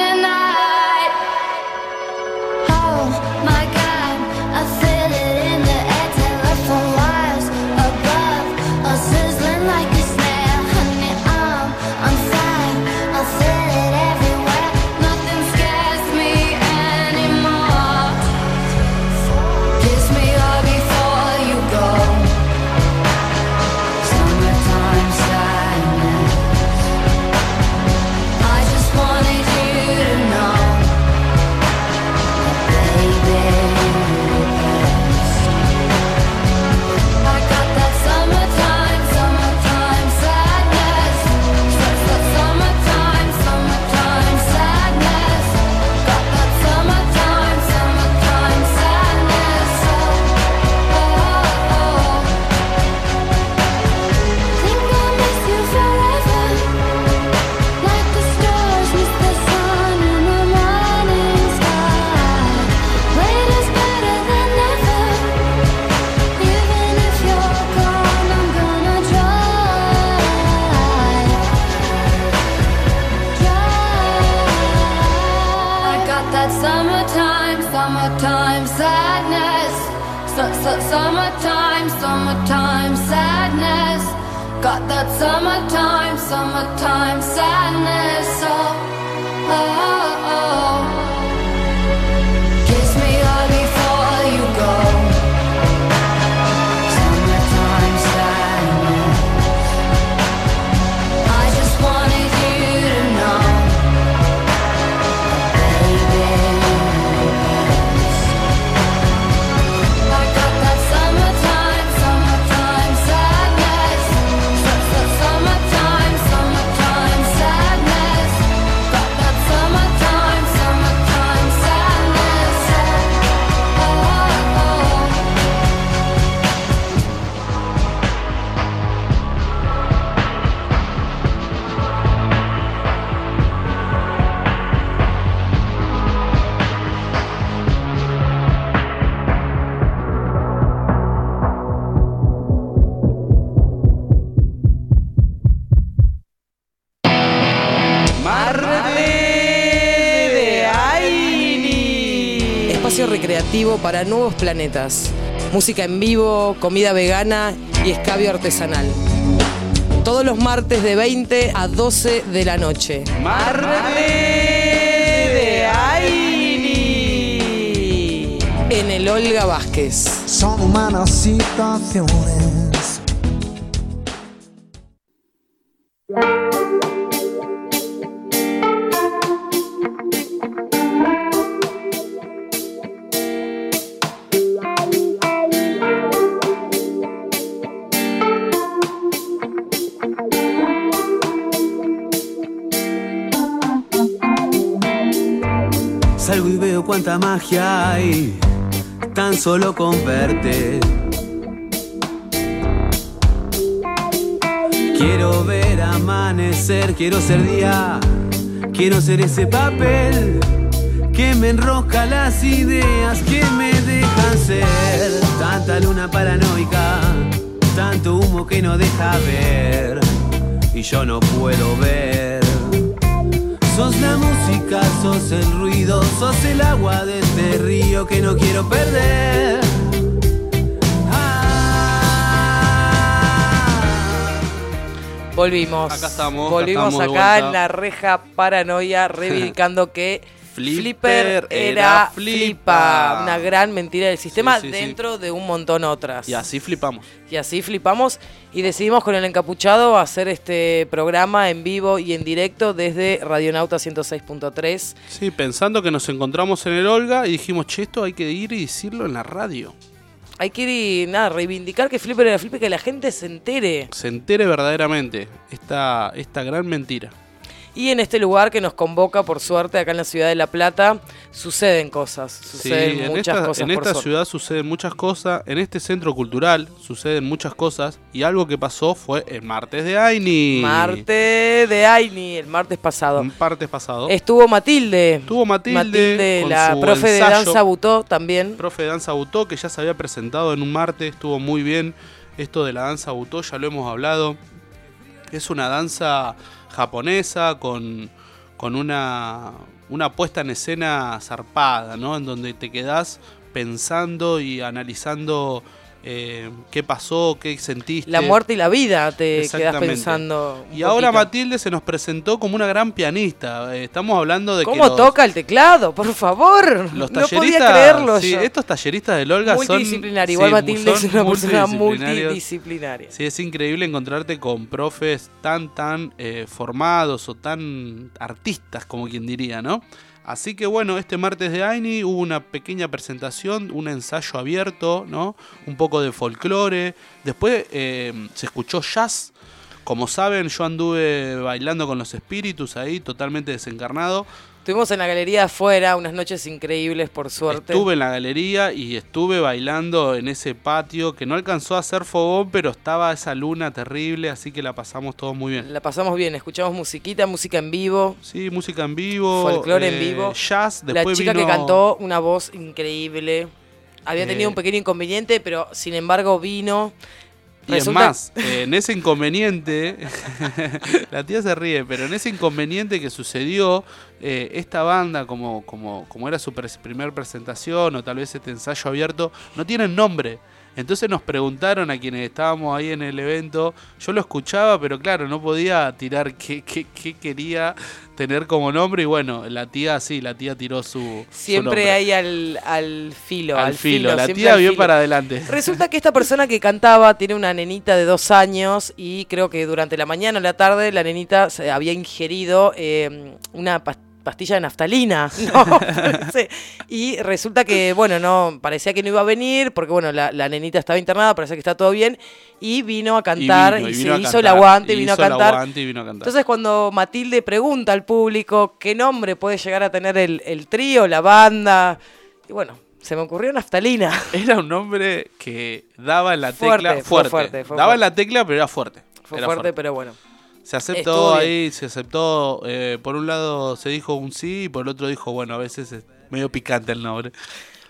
su- summertime, summertime sadness. Got that summertime, summertime sadness. Oh, oh. Para nuevos planetas. Música en vivo, comida vegana y escabio artesanal. Todos los martes de 20 a 12 de la noche. Martes de Aini. En el Olga Vázquez. Son humanas situaciones. Cuánta magia hay, tan solo con verte. Quiero ver amanecer, quiero ser día, quiero ser ese papel que me enrosca las ideas, que me dejan ser. Tanta luna paranoica, tanto humo que no deja ver, y yo no puedo ver. Sos la música, sos el ruido, sos el agua de este río que no quiero perder. Ah. Volvimos. Acá estamos, acá Volvimos estamos acá vuelta. en la reja paranoia, reivindicando que Flipper Flipper era flipa. Una gran mentira del sistema Sí, sí, sí. dentro de un montón otras. Y así flipamos. Y así flipamos y decidimos con el encapuchado hacer este programa en vivo y en directo desde Radionauta 106.3. Sí, pensando que nos encontramos en el Olga y dijimos, che, esto hay que ir y decirlo en la radio. Hay que ir y nada, reivindicar que Flipper era Flipper, que la gente se entere. Se entere verdaderamente esta, esta gran mentira. Y en este lugar que nos convoca, por suerte, acá en la ciudad de La Plata, suceden cosas. Suceden en muchas esta, cosas. en por esta suerte. ciudad suceden muchas cosas, en este centro cultural suceden muchas cosas y algo que pasó fue el martes de Aini. Martes de Aini, el martes pasado. Un martes pasado. Estuvo Matilde. Estuvo Matilde con la su profe de danza Butó también. profe de danza Butó, que ya se había presentado en un martes, estuvo muy bien. Esto de la danza Butó, ya lo hemos hablado. Es una danza japonesa con, con una, una puesta en escena zarpada, ¿no? En donde te quedás pensando y analizando eh, qué pasó, qué sentiste. La muerte y la vida te quedas pensando. Y ahora. Matilde se nos presentó como una gran pianista. Eh, Estamos hablando de que ¿Cómo los- toca el teclado? Por favor. Los no talleristas, podía creerlo sí, yo. estos talleristas del Olga son Multidisciplinaria. Igual sí, Matilde es son una persona multidisciplinaria. Sí, es increíble encontrarte con profes tan, tan eh, formados o tan artistas, como quien diría, ¿no? Así que bueno, este martes de Aini hubo una pequeña presentación, un ensayo abierto, ¿no? Un poco de folclore. Después eh, se escuchó jazz. Como saben, yo anduve bailando con los espíritus ahí, totalmente desencarnado. Estuvimos en la galería afuera, unas noches increíbles, por suerte. Estuve en la galería y estuve bailando en ese patio que no alcanzó a ser fogón, pero estaba esa luna terrible, así que la pasamos todos muy bien. La pasamos bien, escuchamos musiquita, música en vivo. Sí, música en vivo. Folclore en eh, vivo. Jazz, La después chica vino- que cantó una voz increíble. Había Eh. tenido un pequeño inconveniente, pero sin embargo vino. Y es más, eh, en ese inconveniente, la tía se ríe, pero en ese inconveniente que sucedió, eh, esta banda, como, como, como era su primer presentación o tal vez este ensayo abierto, no tienen nombre. Entonces nos preguntaron a quienes estábamos ahí en el evento, yo lo escuchaba, pero claro, no podía tirar qué, qué, qué quería tener como nombre y bueno, la tía sí, la tía tiró su... su Siempre nombre. hay al, al filo. al, Al, filo, la tía filo. para adelante. Resulta que esta persona que cantaba tiene una nenita de dos años y creo que durante la mañana o la tarde la nenita se había ingerido eh, una pas- pastilla de naftalina. ¿no? Y resulta que, bueno, no parecía que no iba a venir porque, bueno, la, la nenita estaba internada, parecía que está todo bien y vino a cantar y, vino, y se vino hizo el aguante y vino a cantar. aguante y vino a cantar. Entonces cuando Matilde pregunta al público qué nombre puede llegar a tener el, el trío, la banda, y bueno, se me ocurrió naftalina. Era un nombre que daba en la Fuerte, tecla fue fuerte. fuerte, fue daba en fuerte. la tecla, pero era fuerte. Fue Era fuerte, pero bueno. Se aceptó ahí, se aceptó. eh, por un lado se dijo un sí y por el otro dijo, bueno, a veces es medio picante el nombre.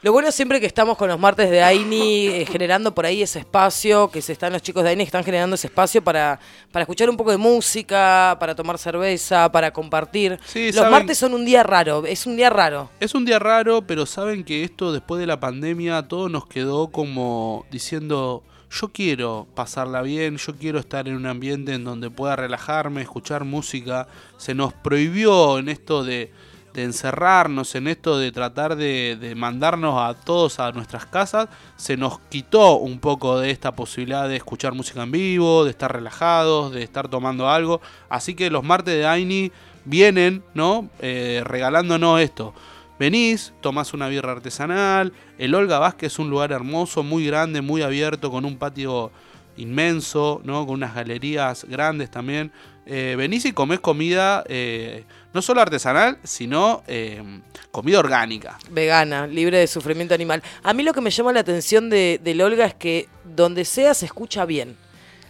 Lo bueno siempre que estamos con los martes de Aini eh, generando por ahí ese espacio, que se están los chicos de Aini que están generando ese espacio para, para escuchar un poco de música, para tomar cerveza, para compartir. Sí, los saben- martes son un día raro, es un día raro. Es un día raro, pero saben que esto después de la pandemia todo nos quedó como diciendo, yo quiero pasarla bien, yo quiero estar en un ambiente en donde pueda relajarme, escuchar música. Se nos prohibió en esto de, de encerrarnos, en esto de tratar de, de mandarnos a todos a nuestras casas, se nos quitó un poco de esta posibilidad de escuchar música en vivo, de estar relajados, de estar tomando algo. Así que los martes de Aini vienen, ¿no? Eh, regalándonos esto. Venís, tomás una birra artesanal. El Olga Vázquez es un lugar hermoso, muy grande, muy abierto, con un patio inmenso, ¿no? Con unas galerías grandes también. Eh, venís y comés comida eh, no solo artesanal, sino eh, comida orgánica. Vegana, libre de sufrimiento animal. A mí lo que me llama la atención de, del Olga es que donde sea se escucha bien.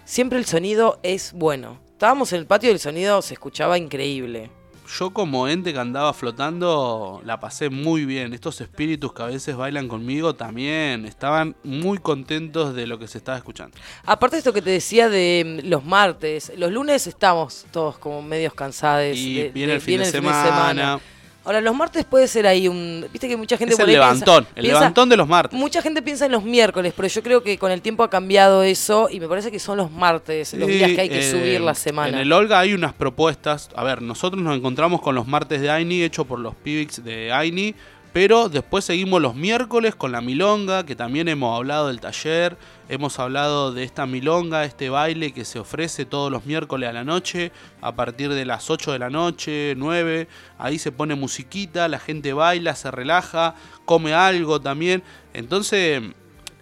Siempre el sonido es bueno. Estábamos en el patio y el sonido se escuchaba increíble. Yo como ente que andaba flotando la pasé muy bien. Estos espíritus que a veces bailan conmigo también estaban muy contentos de lo que se estaba escuchando. Aparte de esto que te decía de mm, los martes, los lunes estamos todos como medios cansados. Y de- viene de- el fin de semana. Ahora, los martes puede ser ahí un... Viste que mucha gente Es el piensa- levantón, el piensa- levantón de los martes. Mucha gente piensa en los miércoles, pero yo creo que con el tiempo ha cambiado eso y me parece que son los martes, los días que hay que eh, subir la semana. En el Olga hay unas propuestas. A ver, nosotros nos encontramos con los martes de Aini, hecho por los Pibix de Aini. Pero después seguimos los miércoles con la milonga, que también hemos hablado del taller. Hemos hablado de esta milonga, este baile que se ofrece todos los miércoles a la noche, a partir de las 8 de la noche, 9. Ahí se pone musiquita, la gente baila, se relaja, come algo también. Entonces,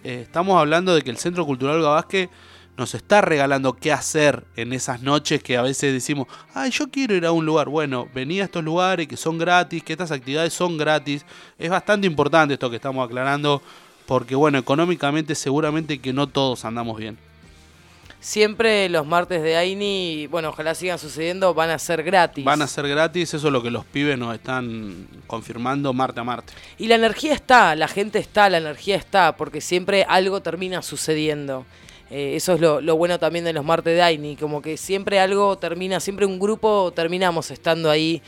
eh, estamos hablando de que el Centro Cultural Vázquez nos está regalando qué hacer en esas noches que a veces decimos, ay, yo quiero ir a un lugar. Bueno, venía a estos lugares que son gratis, que estas actividades son gratis. Es bastante importante esto que estamos aclarando, porque bueno, económicamente seguramente que no todos andamos bien. Siempre los martes de Aini, bueno, ojalá sigan sucediendo, van a ser gratis. Van a ser gratis, eso es lo que los pibes nos están confirmando marte a marte. Y la energía está, la gente está, la energía está, porque siempre algo termina sucediendo. Eh, eso es lo, lo bueno también de los martes de como que siempre algo termina, siempre un grupo terminamos estando ahí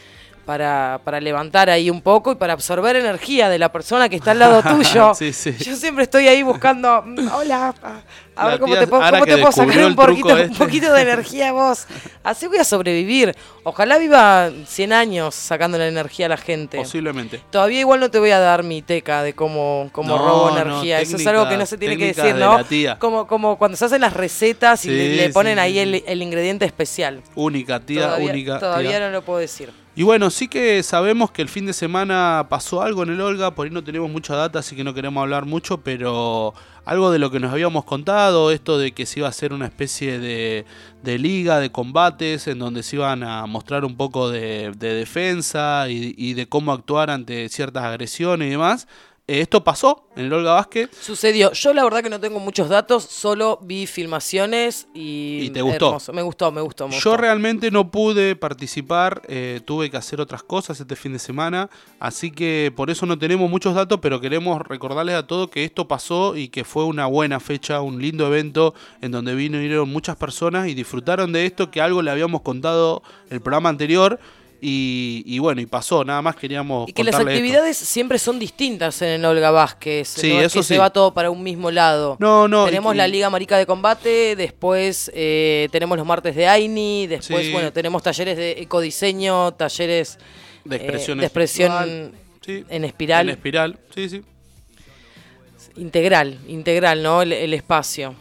para, para levantar ahí un poco y para absorber energía de la persona que está al lado tuyo. Sí, sí. Yo siempre estoy ahí buscando, "Mm, hola, a- La ver cómo te puedo, cómo te puedo sacar un poquito, un este. poquito de energía a vos. Así voy a sobrevivir. Ojalá viva 100 años sacando la energía a la gente. Posiblemente. Todavía igual no te voy a dar mi teca de cómo, cómo No, robo no, energía. Eso es algo que no se tiene que decir, de ¿no? Como, como cuando se hacen las recetas y Sí, le, le ponen ahí el, el ingrediente especial. Única, tía, todavía única. todavía tía. no lo puedo decir. Y bueno, sí que sabemos que el fin de semana pasó algo en el Olga, por ahí no tenemos mucha data, así que no queremos hablar mucho, pero algo de lo que nos habíamos contado, esto de que se iba a hacer una especie de, liga de combates en donde se iban a mostrar un poco de, de defensa y de cómo actuar ante ciertas agresiones y demás. Eh, esto pasó en el Olga Vázquez. Sucedió. Yo la verdad que no tengo muchos datos, solo vi filmaciones y... ¿Y te gustó? hermoso. Me gustó, me gustó. me Yo gustó. realmente no pude participar, eh, tuve que hacer otras cosas este fin de semana, así que por eso no tenemos muchos datos, pero queremos recordarles a todos que esto pasó y que fue una buena fecha, un lindo evento en donde vinieron muchas personas y disfrutaron de esto, que algo le habíamos contado el programa anterior, Y, y bueno, y pasó, nada más queríamos Y que las esto. actividades siempre son distintas en el Olga Vázquez. Sí, no es eso que sí. se va todo para un mismo lado. No, no, Tenemos y- la Liga Marica de Combate, después eh, tenemos los martes de AINI, después, Sí. bueno, tenemos talleres de ecodiseño, talleres de eh, expresión, de expresión. Sí, en espiral. En espiral, sí, sí. integral, integral, ¿no? El, el espacio.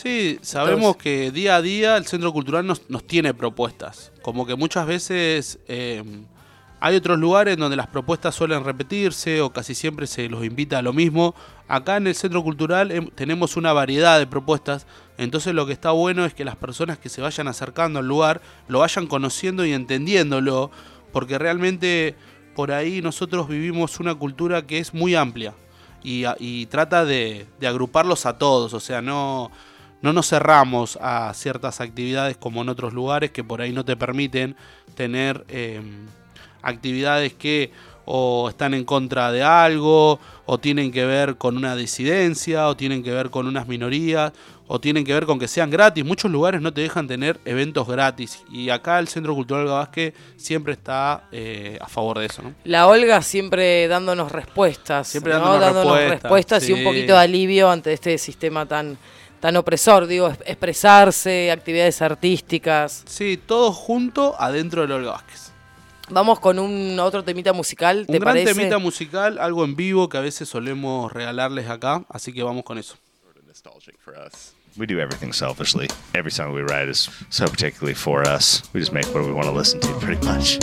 Sí, sabemos que día a día el Centro Cultural nos, nos tiene propuestas. Como que muchas veces eh, hay otros lugares donde las propuestas suelen repetirse o casi siempre se los invita a lo mismo. Acá en el Centro Cultural em, tenemos una variedad de propuestas. Entonces lo que está bueno es que las personas que se vayan acercando al lugar lo vayan conociendo y entendiéndolo. Porque realmente por ahí nosotros vivimos una cultura que es muy amplia y trata de, de agruparlos a todos, o sea, no, no nos cerramos a ciertas actividades como en otros lugares que por ahí no te permiten tener eh, actividades que o están en contra de algo, o tienen que ver con una disidencia, o tienen que ver con unas minorías, o tienen que ver con que sean gratis. Muchos lugares no te dejan tener eventos gratis, y acá el Centro Cultural Gabasque siempre está eh, a favor de eso, ¿no? La Olga siempre dándonos respuestas, Siempre ¿no? dándonos respuestas, respuestas y un poquito de alivio ante este sistema tan, tan opresor, digo, es- expresarse, actividades artísticas. Sí, todo junto adentro del Olga Vázquez. Vamos con un otro temita musical, ¿te Un gran parece? temita musical, algo en vivo que a veces solemos regalarles acá, así que vamos con eso. We do everything selfishly. Every song we write is so particularly for us. We just make what we want to listen to, pretty much.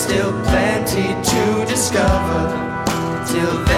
still plenty to discover. Till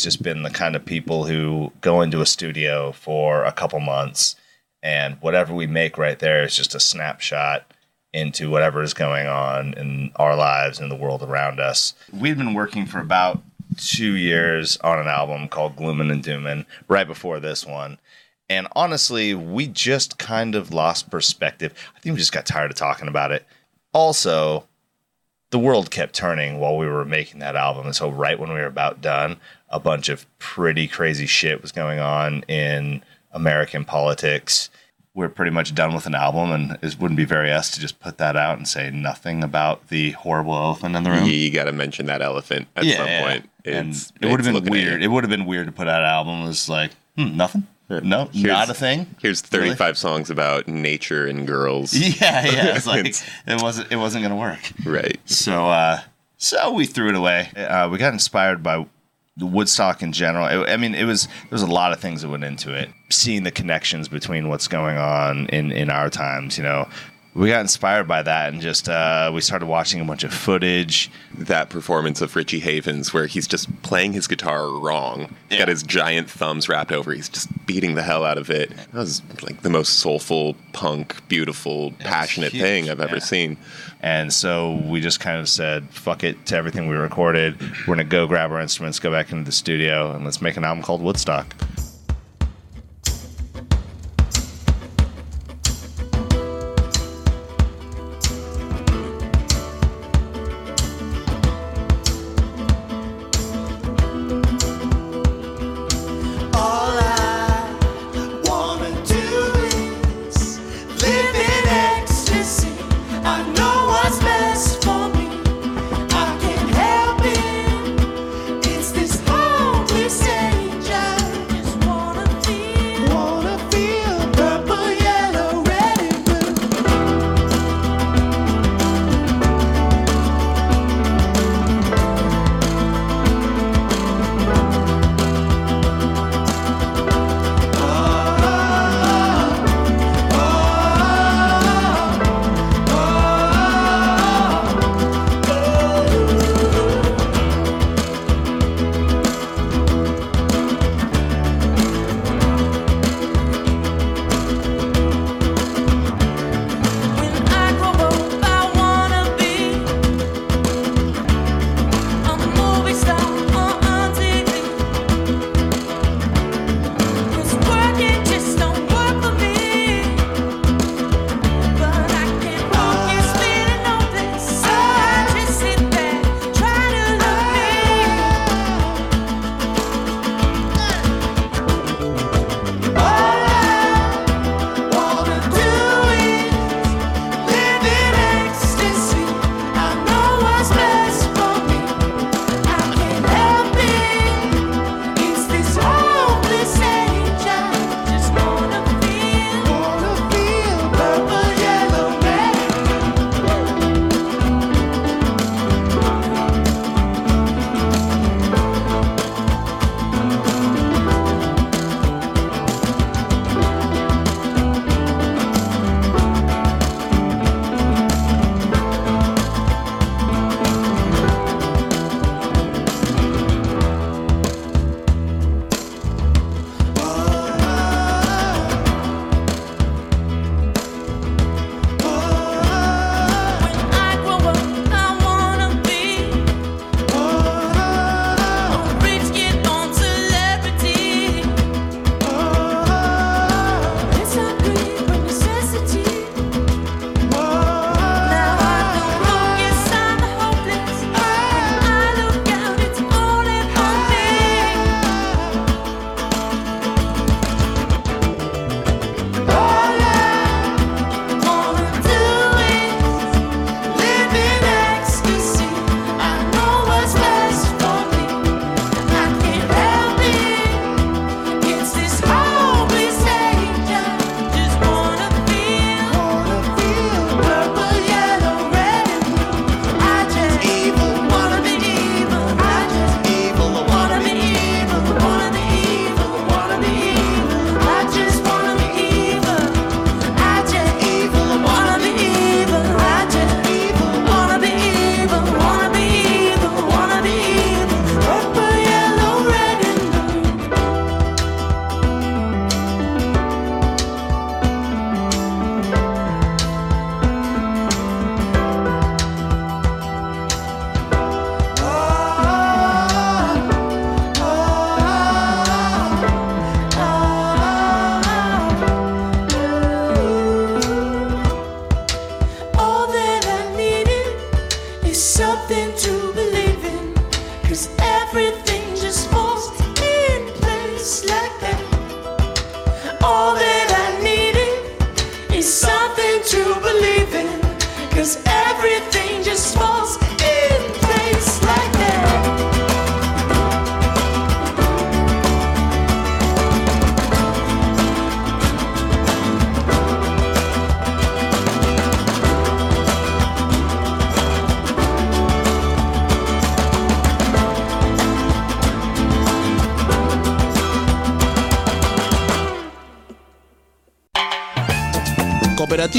always just been the kind of people who go into a studio for a couple months and whatever we make right there is just a snapshot into whatever is going on in our lives and the world around us. We'd been working for about two years on an album called Gloomin' and Doomin' right before this one. And honestly, we just kind of lost perspective. I think we just got tired of talking about it. Also, the world kept turning while we were making that album. And so, right when we were about done, a bunch of pretty crazy shit was going on in American politics. We're pretty much done with an album, and it wouldn't be very us to just put that out and say nothing about the horrible elephant in the room. You, you got to mention that elephant at some point. And It's- it would have been looking at you. weird. It would have been weird to put out an album. It was like, hmm, nothing? No, Here's- not a thing? Here's Really? 35 songs about nature and girls. Yeah, yeah. It's like It's- it wasn't it wasn't gonna work. Right. So uh so we threw it away. Uh, we got inspired by the Woodstock in general. It- I mean, it was there was a lot of things that went into it. Seeing the connections between what's going on in in our times, you know. We got inspired by that and just uh, we started watching a bunch of footage. That performance of Richie Havens, where he's just playing his guitar wrong, got his giant thumbs wrapped over, he's just beating the hell out of it. That was like the most soulful, punk, beautiful, passionate thing I've ever yeah. seen. And so we just kind of said, fuck it to everything we recorded. We're going to go grab our instruments, go back into the studio, and let's make an album called Woodstock.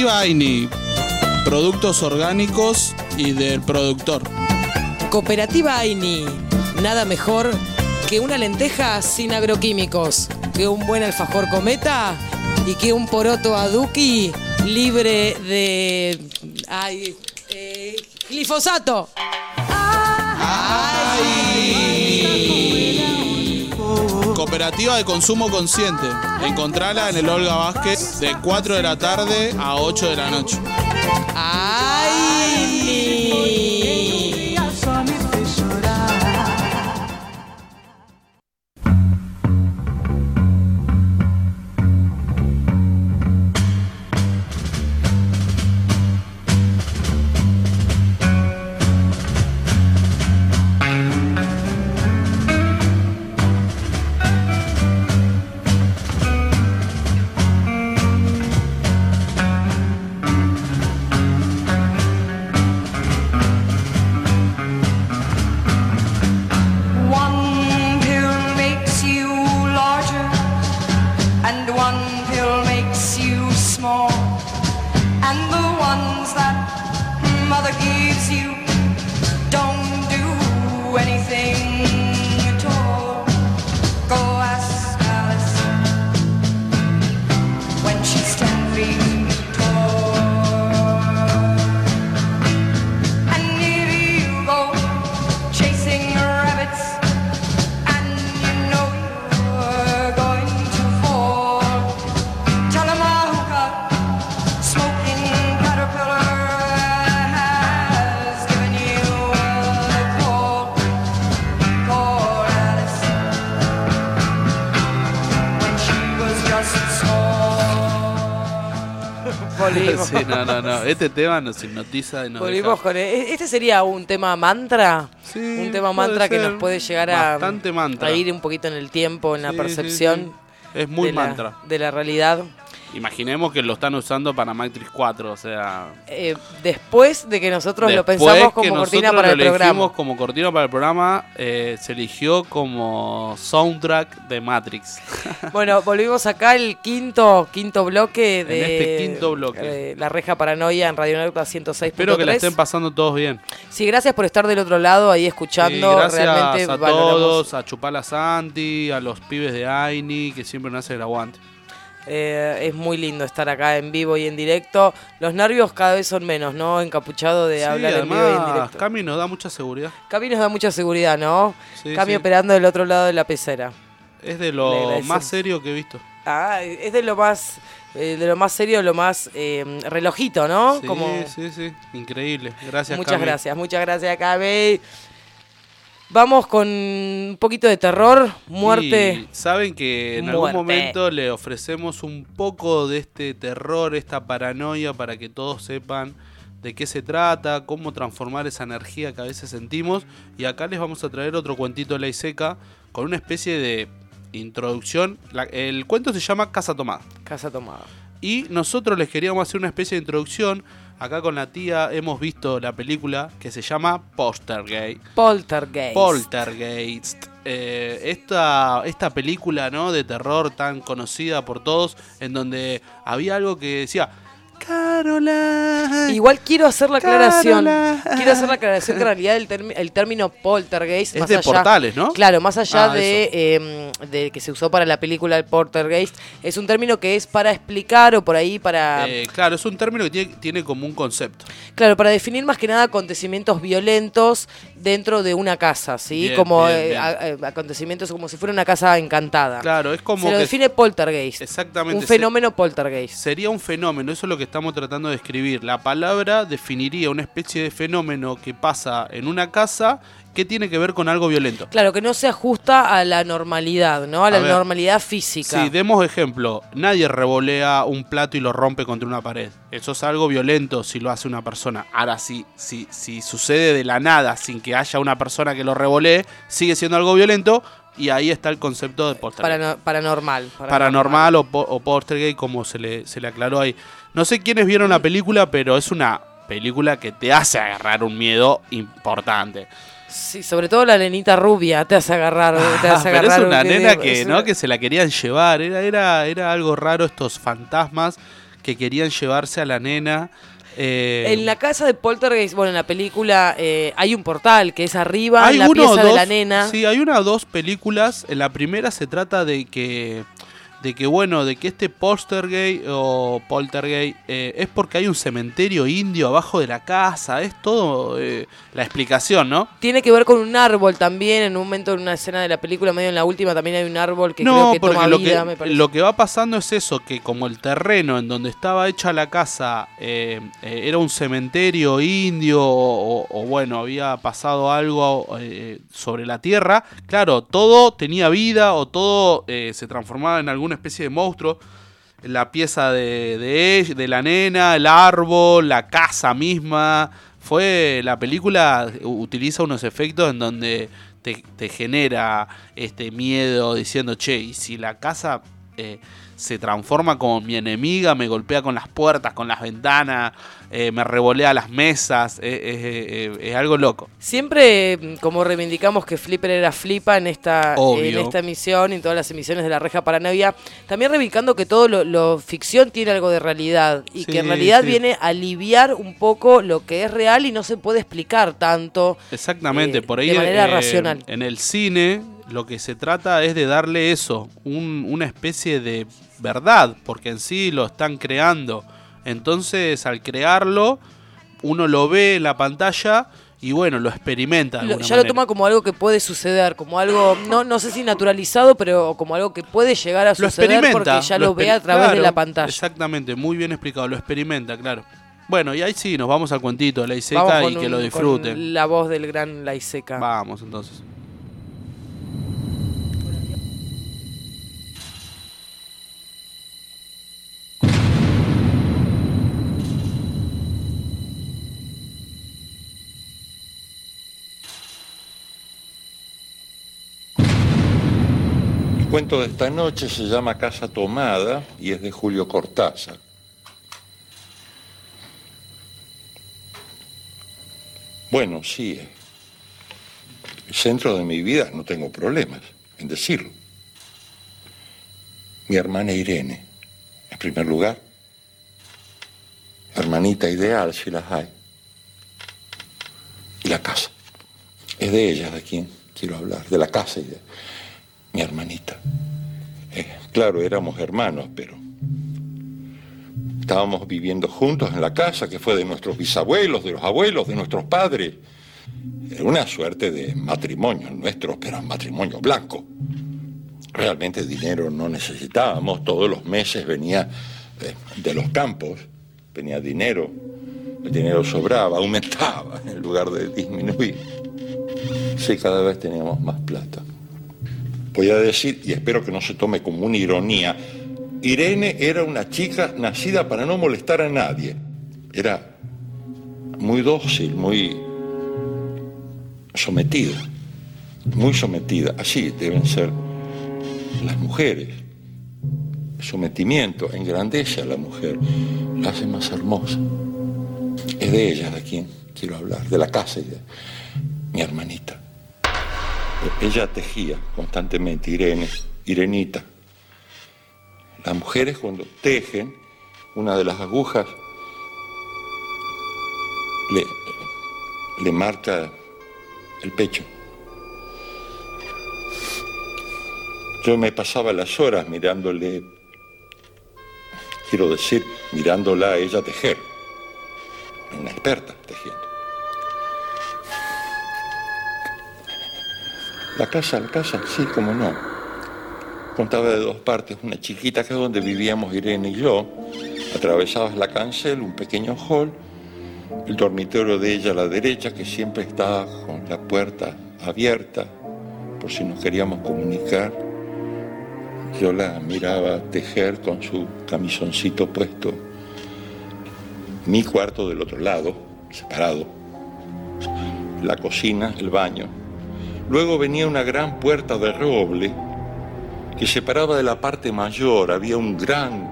Cooperativa Aini, productos orgánicos y del productor. Cooperativa Aini, nada mejor que una lenteja sin agroquímicos, que un buen alfajor cometa y que un poroto aduki libre de... Ay, eh, glifosato. Cooperativa de consumo consciente. Encontrala en el Olga Vázquez de 4 de la tarde a 8 de la noche. Sí, no, no, no. Este tema nos hipnotiza y nos Volvimos deja- con e- este sería un tema mantra, Sí, un tema mantra que nos puede llegar a, a ir un poquito en el tiempo, en la Sí, percepción sí. Es muy de, la, mantra. de la realidad. Imaginemos que lo están usando para Matrix 4, o sea... Eh, después de que nosotros lo pensamos como cortina para el programa. como cortina para el programa, eh, se eligió como soundtrack de Matrix. Bueno, volvimos acá el quinto quinto bloque de este quinto bloque. de La Reja Paranoia en Radio Nauta 106.3. Espero que la estén pasando todos bien. Sí, gracias por estar del otro lado ahí escuchando. Sí, gracias Realmente a valoramos. todos, a Chupala Santi, a los pibes de Aini, que siempre nos hacen el aguante. Eh, es muy lindo estar acá en vivo y en directo. Los nervios cada vez son menos, ¿no? Encapuchado de Sí, hablar en vivo y en directo. Cami nos da mucha seguridad. Cami nos da mucha seguridad, ¿no? Sí, Cami sí. operando del otro lado de la pecera. Es de lo más serio que he visto. Ah, es de lo más eh, de lo más serio, lo más eh, relojito, ¿no? Sí, Como sí, sí. Increíble. Gracias, muchas Cami. gracias, muchas gracias, Cami. Vamos con un poquito de terror, muerte. Y saben que en Muerte. algún momento le ofrecemos un poco de este terror, esta paranoia, para que todos sepan de qué se trata, cómo transformar esa energía que a veces sentimos. Y acá les vamos a traer otro cuentito de ley seca con una especie de introducción. La- el cuento se llama Casa Tomada. Casa tomada. Y nosotros les queríamos hacer una especie de introducción. Acá con la tía hemos visto la película que se llama Postergate. Poltergeist. Poltergeist. Eh, esta, esta película ¿no? de terror tan conocida por todos, en donde había algo que decía, Caroline. Igual quiero hacer la aclaración. Caroline. Quiero hacer la aclaración que en realidad el, el término poltergeist. Es más de allá- Portales, ¿no? Claro, más allá Ah, de, eh, de que se usó para la película el poltergeist, es un término que es para explicar o por ahí para. Eh, claro, es un término que tiene, tiene como un concepto. Claro, para definir más que nada acontecimientos violentos dentro de una casa, ¿sí? Bien, como bien, eh, bien. a- eh, acontecimientos como si fuera una casa encantada. Claro, es como Se lo que- define poltergeist. Exactamente. Un fenómeno poltergeist. Sería un fenómeno, eso es lo que estamos tratando de describir. La palabra definiría una especie de fenómeno que pasa en una casa que tiene que ver con algo violento. Claro, que no se ajusta a la normalidad, ¿no? A la ver. normalidad física. Sí, demos ejemplo. Nadie revolea un plato y lo rompe contra una pared. Eso es algo violento si lo hace una persona. Ahora, si, si, si sucede de la nada sin que haya una persona que lo revolee, sigue siendo algo violento y ahí está el concepto de poltergeist. Parano- paranormal. Paranormal o, o poltergeist, como se le, se le aclaró ahí. No sé quiénes vieron la película, pero es una película que te hace agarrar un miedo importante. Sí, sobre todo la nenita rubia te hace agarrar. te Ah, hace pero es una un- nena que, ¿no? que se la querían llevar. Era, era, era algo raro estos fantasmas que querían llevarse a la nena. eh, En la casa de Poltergeist, bueno, en la película eh, hay un portal que es arriba, hay en la uno pieza de dos- la nena. Sí, hay una o dos películas. En la primera se trata de que. De que bueno, de que este Poltergeist o Poltergeist eh, es porque hay un cementerio indio abajo de la casa. Es todo eh, la explicación, ¿no? Tiene que ver con un árbol también. En un momento, en una escena de la película, medio en la última, también hay un árbol que creo No, que porque toma lo vida, que, me parece. lo que va pasando es eso, que como el terreno en donde estaba hecha la casa eh, eh, era un cementerio indio o, o, bueno, había pasado algo sobre la tierra, claro, todo tenía vida o todo eh, se transformaba en alguna especie de monstruo. La pieza de, de, la nena, el árbol, la casa misma. Fue la película utiliza unos efectos en donde te, te genera este miedo diciendo, che, y si la casa eh, se transforma como mi enemiga, me golpea con las puertas, con las ventanas, eh, me revolea las mesas, eh, eh, eh, es algo loco. Siempre, mm, como reivindicamos que Flipper era flipa en esta, Obvio. en esta emisión y en todas las emisiones de la Reja Paranoia, también reivindicando que todo lo, lo ficción tiene algo de realidad y que en realidad sí. viene a aliviar un poco lo que es real y no se puede explicar tanto. Exactamente, eh, por ahí de manera eh, racional. en el cine lo que se trata es de darle eso, un- una especie de verdad, porque en sí lo están creando. Entonces, al crearlo, uno lo ve en la pantalla y bueno, lo experimenta. de Lo- alguna ya lo toma como algo que puede suceder, como algo, no, no sé si naturalizado, pero como algo que puede llegar a suceder porque ya lo, ve a través de la pantalla. Exactamente, muy bien explicado, lo experimenta, claro. Bueno, y ahí sí, nos vamos al cuentito de la Iseca y que un- lo con disfruten. La voz del gran Laiseca. Vamos entonces. Cuento de esta noche se llama Casa Tomada y es de Julio Cortázar. Bueno, sí, eh, el centro de mi vida no tengo problemas en decirlo. Mi hermana Irene, en primer lugar. Hermanita ideal, si las hay. Y la casa. Es de ella de quien quiero hablar, de la casa de mi hermanita. Eh, claro, éramos hermanos, pero estábamos viviendo juntos en la casa que fue de nuestros bisabuelos, de los abuelos, de nuestros padres. Era una suerte de matrimonio nuestro, pero matrimonio blanco. Realmente dinero no necesitábamos, todos los meses venía eh, de los campos, venía dinero, el dinero sobraba, aumentaba en lugar de disminuir. Sí, cada vez teníamos más plata. Voy a decir, y espero que no se tome como una ironía, Irene era una chica nacida para no molestar a nadie. Era muy dócil, muy sometida, muy sometida. Así deben ser las mujeres. Sometimiento engrandece a la mujer, la hace más hermosa. Es de ella de quien quiero hablar, de la casa y de mi hermanita. Ella tejía constantemente, Irene, Irenita. Las mujeres cuando tejen, una de las agujas le, le marca el pecho. Yo me pasaba las horas mirándole, quiero decir, mirándola a ella tejer. Una experta tejiendo. La casa, la casa, sí, como no. Contaba de dos partes, una chiquita que es donde vivíamos Irene y yo, Atravesabas la cancel, un pequeño hall, el dormitorio de ella a la derecha, que siempre estaba con la puerta abierta, por si nos queríamos comunicar. Yo la miraba tejer con su camisoncito puesto. Mi cuarto del otro lado, separado. La cocina, el baño. Luego venía una gran puerta de roble que separaba de la parte mayor. Había un gran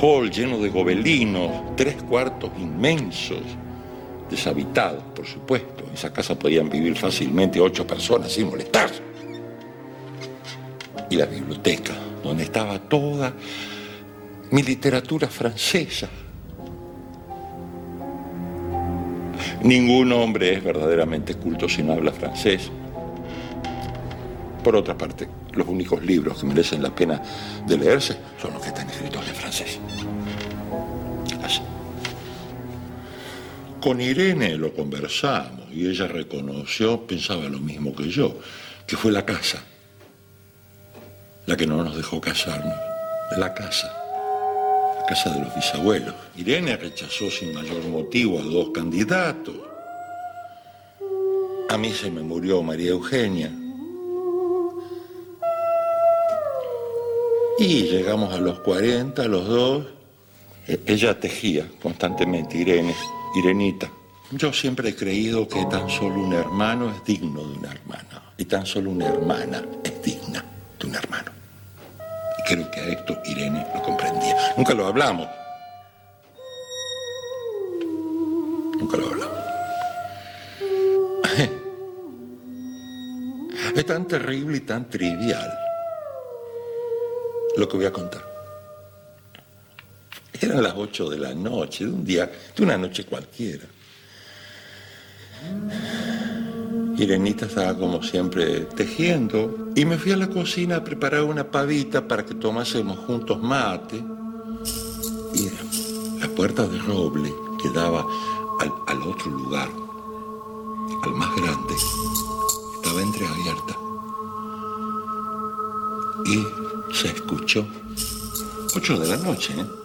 hall lleno de gobelinos, tres cuartos inmensos, deshabitados, por supuesto. En esa casa podían vivir fácilmente ocho personas sin molestar. Y la biblioteca, donde estaba toda mi literatura francesa. Ningún hombre es verdaderamente culto si no habla francés. Por otra parte, los únicos libros que merecen la pena de leerse son los que están escritos en francés. Así. Con Irene lo conversamos y ella reconoció, pensaba lo mismo que yo, que fue la casa la que no nos dejó casarnos. La casa. Casa de los bisabuelos. Irene rechazó sin mayor motivo a dos candidatos. A mí se me murió María Eugenia. Y llegamos a los 40, los dos. E- Ella tejía constantemente, Irene, Irenita. Yo siempre he creído que tan solo un hermano es digno de una hermana. Y tan solo una hermana es digna de un hermano. Creo que a esto Irene lo comprendía. Nunca lo hablamos. Nunca lo hablamos. Es tan terrible y tan trivial lo que voy a contar. Eran las 8 de la noche, de un día, de una noche cualquiera. Irenita estaba como siempre tejiendo y me fui a la cocina a preparar una pavita para que tomásemos juntos mate. Y la puerta de roble que daba al, otro lugar, al más grande, estaba entreabierta. Y se escuchó, 8 de la noche, ¿eh?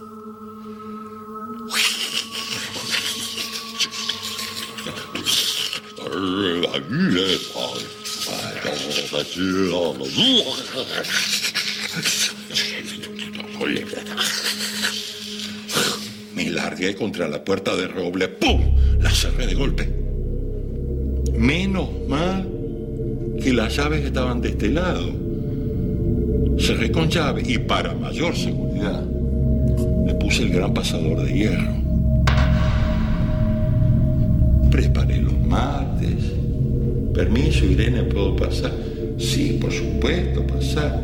Me largué contra la puerta de roble, ¡pum! La cerré de golpe. Menos mal que las llaves estaban de este lado. Cerré con llave y para mayor seguridad le puse el gran pasador de hierro. Preparé los mates. Permiso, Irene, ¿puedo pasar? Sí, por supuesto, pasar.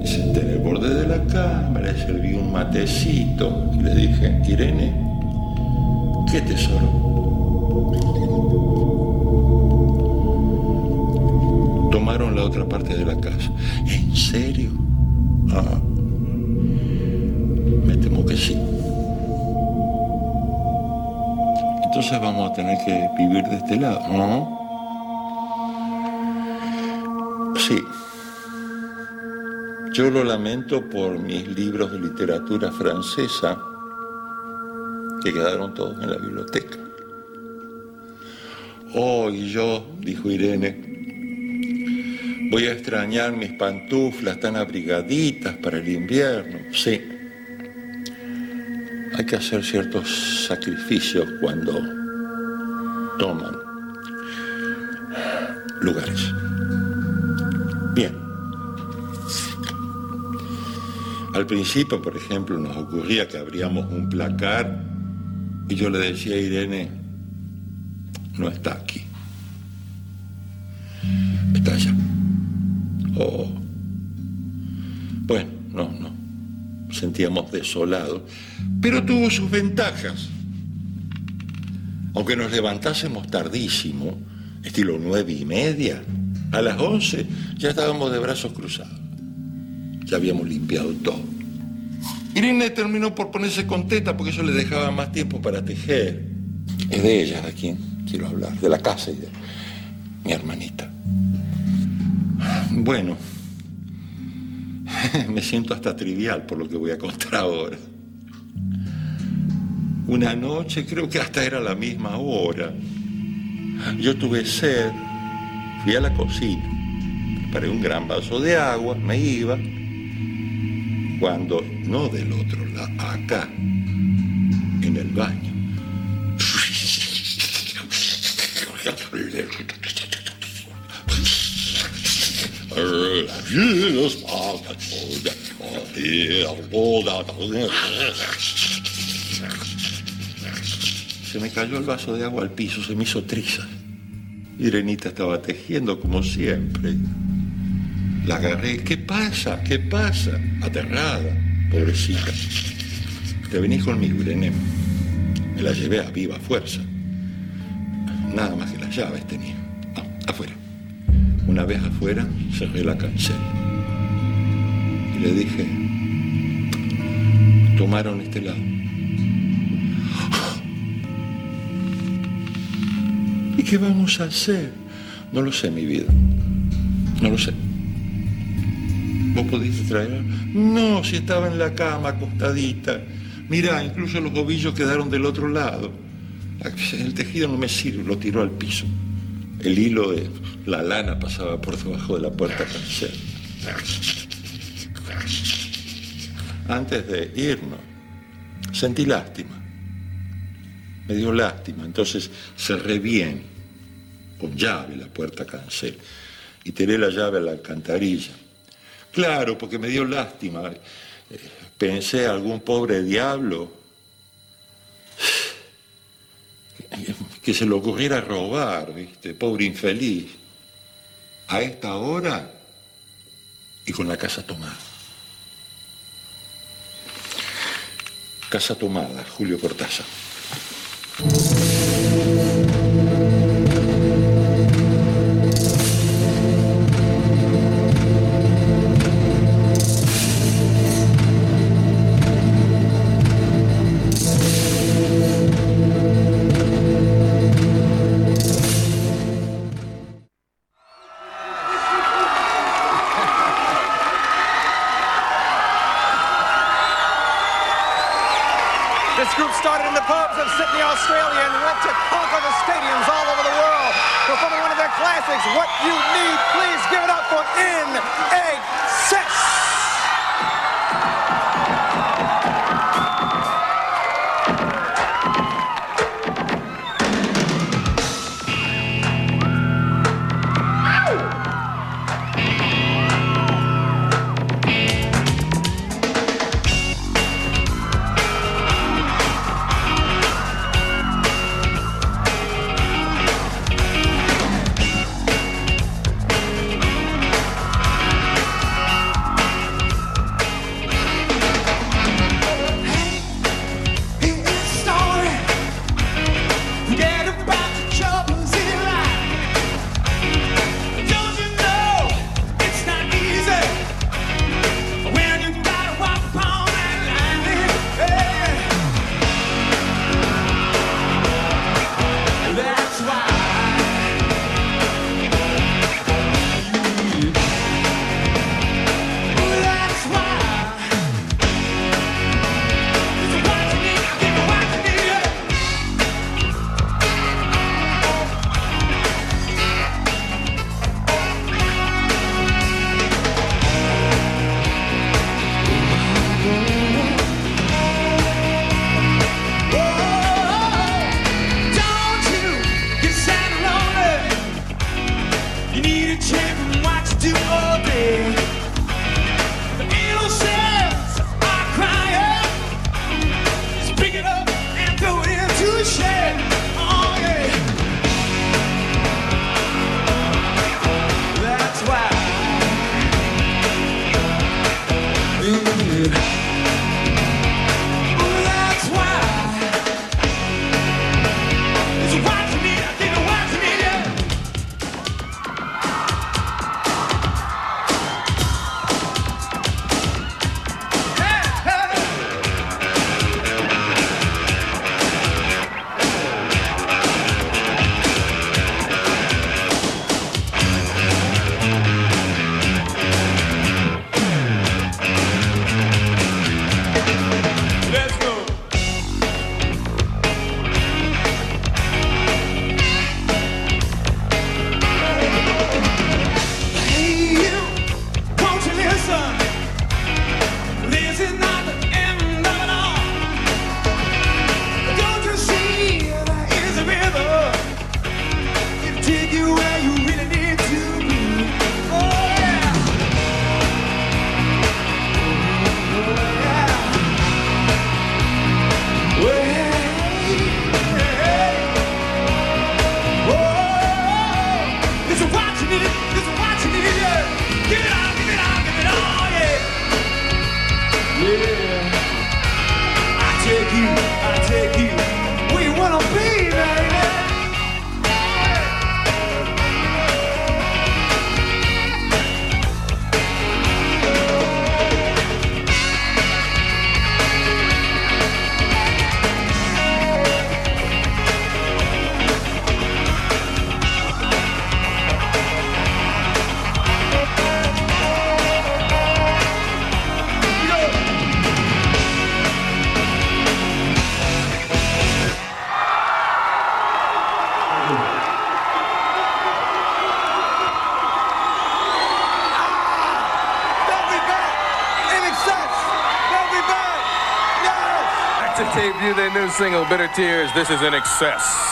Me senté en el borde de la cámara, serví un matecito y le dije, Irene, ¿qué tesoro? Tomaron la otra parte de la casa. ¿En serio? Ah, me temo que sí. Entonces vamos a tener que vivir de este lado, ¿no? Sí. Yo lo lamento por mis libros de literatura francesa que quedaron todos en la biblioteca. Oh, yo, dijo Irene, voy a extrañar mis pantuflas tan abrigaditas para el invierno. Sí. Hay que hacer ciertos sacrificios cuando toman lugares. Bien. Al principio, por ejemplo, nos ocurría que abríamos un placar y yo le decía a Irene, no está aquí. Está allá. Oh. Bueno, no, no. Sentíamos desolados. Pero tuvo sus ventajas. Aunque nos levantásemos tardísimo, estilo nueve y media, a las once ya estábamos de brazos cruzados. Ya habíamos limpiado todo. Irene terminó por ponerse contenta porque eso le dejaba más tiempo para tejer. Es de ella de quien quiero hablar, de la casa y de mi hermanita. Bueno, me siento hasta trivial por lo que voy a contar ahora. Una noche, creo que hasta era la misma hora, yo tuve sed, fui a la cocina, preparé un gran vaso de agua, me iba, cuando, no del otro lado, acá, en el baño. Se me cayó el vaso de agua al piso, se me hizo trizas. Irenita estaba tejiendo como siempre. La agarré. ¿Qué pasa? ¿Qué pasa? Aterrada, pobrecita. Te venís conmigo, Irene. Me la llevé a viva fuerza. Nada más que las llaves tenía. Ah, afuera. Una vez afuera, cerré la cancela. Y le dije, tomaron este lado. ¿Y qué vamos a hacer? No lo sé, mi vida. No lo sé. ¿Vos pudiste traer? No, si estaba en la cama acostadita. Mirá, incluso los ovillos quedaron del otro lado. El tejido no me sirve, lo tiró al piso. El hilo de la lana pasaba por debajo de la puerta cancel. Antes de irnos, sentí lástima. Me dio lástima, entonces cerré bien, con llave, la puerta cancel y tiré la llave a la alcantarilla. Claro, porque me dio lástima. Eh, Pensé algún pobre diablo que se le ocurriera robar, ¿viste? Pobre infeliz. A esta hora y con la casa tomada. Casa tomada, Julio Cortázar. single, Bitter Tears, this is in excess.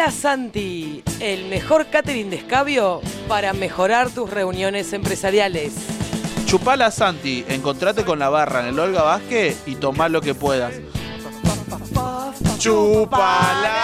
Hola Santi, el mejor catering de escabio para mejorar tus reuniones empresariales. Chupala Santi, encontrate con la barra en el Olga Vázquez y tomá lo que puedas. Chupala.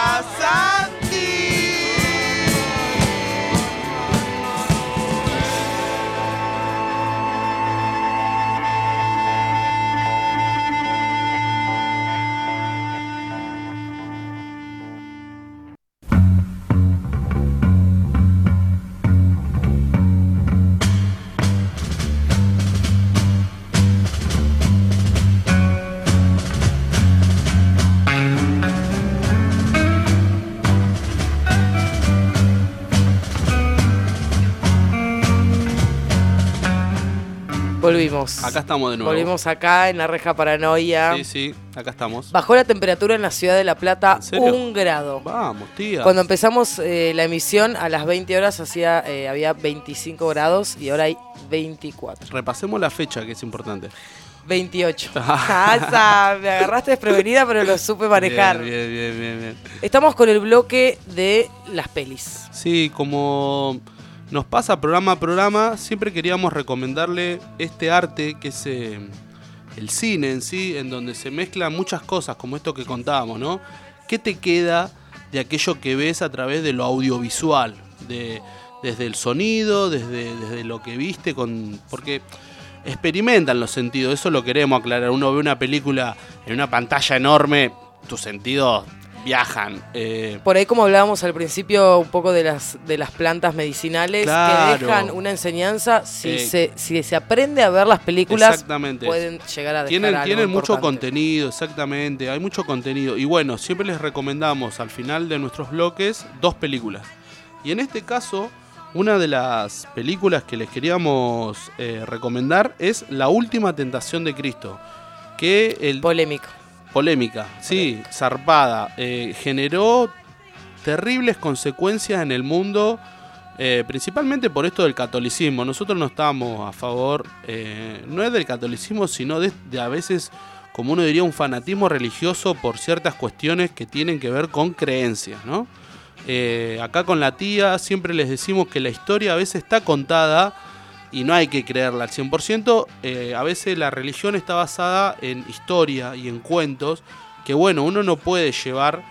Volvimos. Acá estamos de nuevo. Volvimos acá en la reja paranoia. Sí, sí, acá estamos. Bajó la temperatura en la ciudad de La Plata un grado. Vamos, tía. Cuando empezamos eh, la emisión a las 20 horas hacía, eh, había 25 grados y ahora hay 24. Repasemos la fecha, que es importante. 28. Casa, me agarraste desprevenida, pero lo supe manejar. Bien, bien, bien, bien, bien. Estamos con el bloque de las pelis. Sí, como nos pasa programa a programa, siempre queríamos recomendarle este arte que es eh, el cine en sí, en donde se mezclan muchas cosas, como esto que contábamos, ¿no? ¿Qué te queda de aquello que ves a través de lo audiovisual? De, desde el sonido, desde, desde lo que viste, con porque experimentan los sentidos, eso lo queremos aclarar. Uno ve una película en una pantalla enorme, tus sentidos viajan. eh, Por ahí, como hablábamos al principio, un poco de las, de las plantas medicinales Claro. que dejan una enseñanza. Si, Eh, se, si se aprende a ver las películas, Exactamente. pueden llegar a dejar Tienen, algo tienen mucho contenido, exactamente. Hay mucho contenido. Y bueno, siempre les recomendamos al final de nuestros bloques dos películas. Y en este caso, una de las películas que les queríamos eh, recomendar es La Última Tentación de Cristo. Que el Polémico. Polémica, sí, zarpada. Eh, generó terribles consecuencias en el mundo, eh, principalmente por esto del catolicismo. Nosotros no estamos a favor, eh, no es del catolicismo, sino de, de a veces, como uno diría, un fanatismo religioso por ciertas cuestiones que tienen que ver con creencias, ¿no? Acá con la tía siempre les decimos que la historia a veces está contada y no hay que creerla al 100%. eh, a veces la religión está basada en historia y en cuentos que, bueno, uno no puede llevar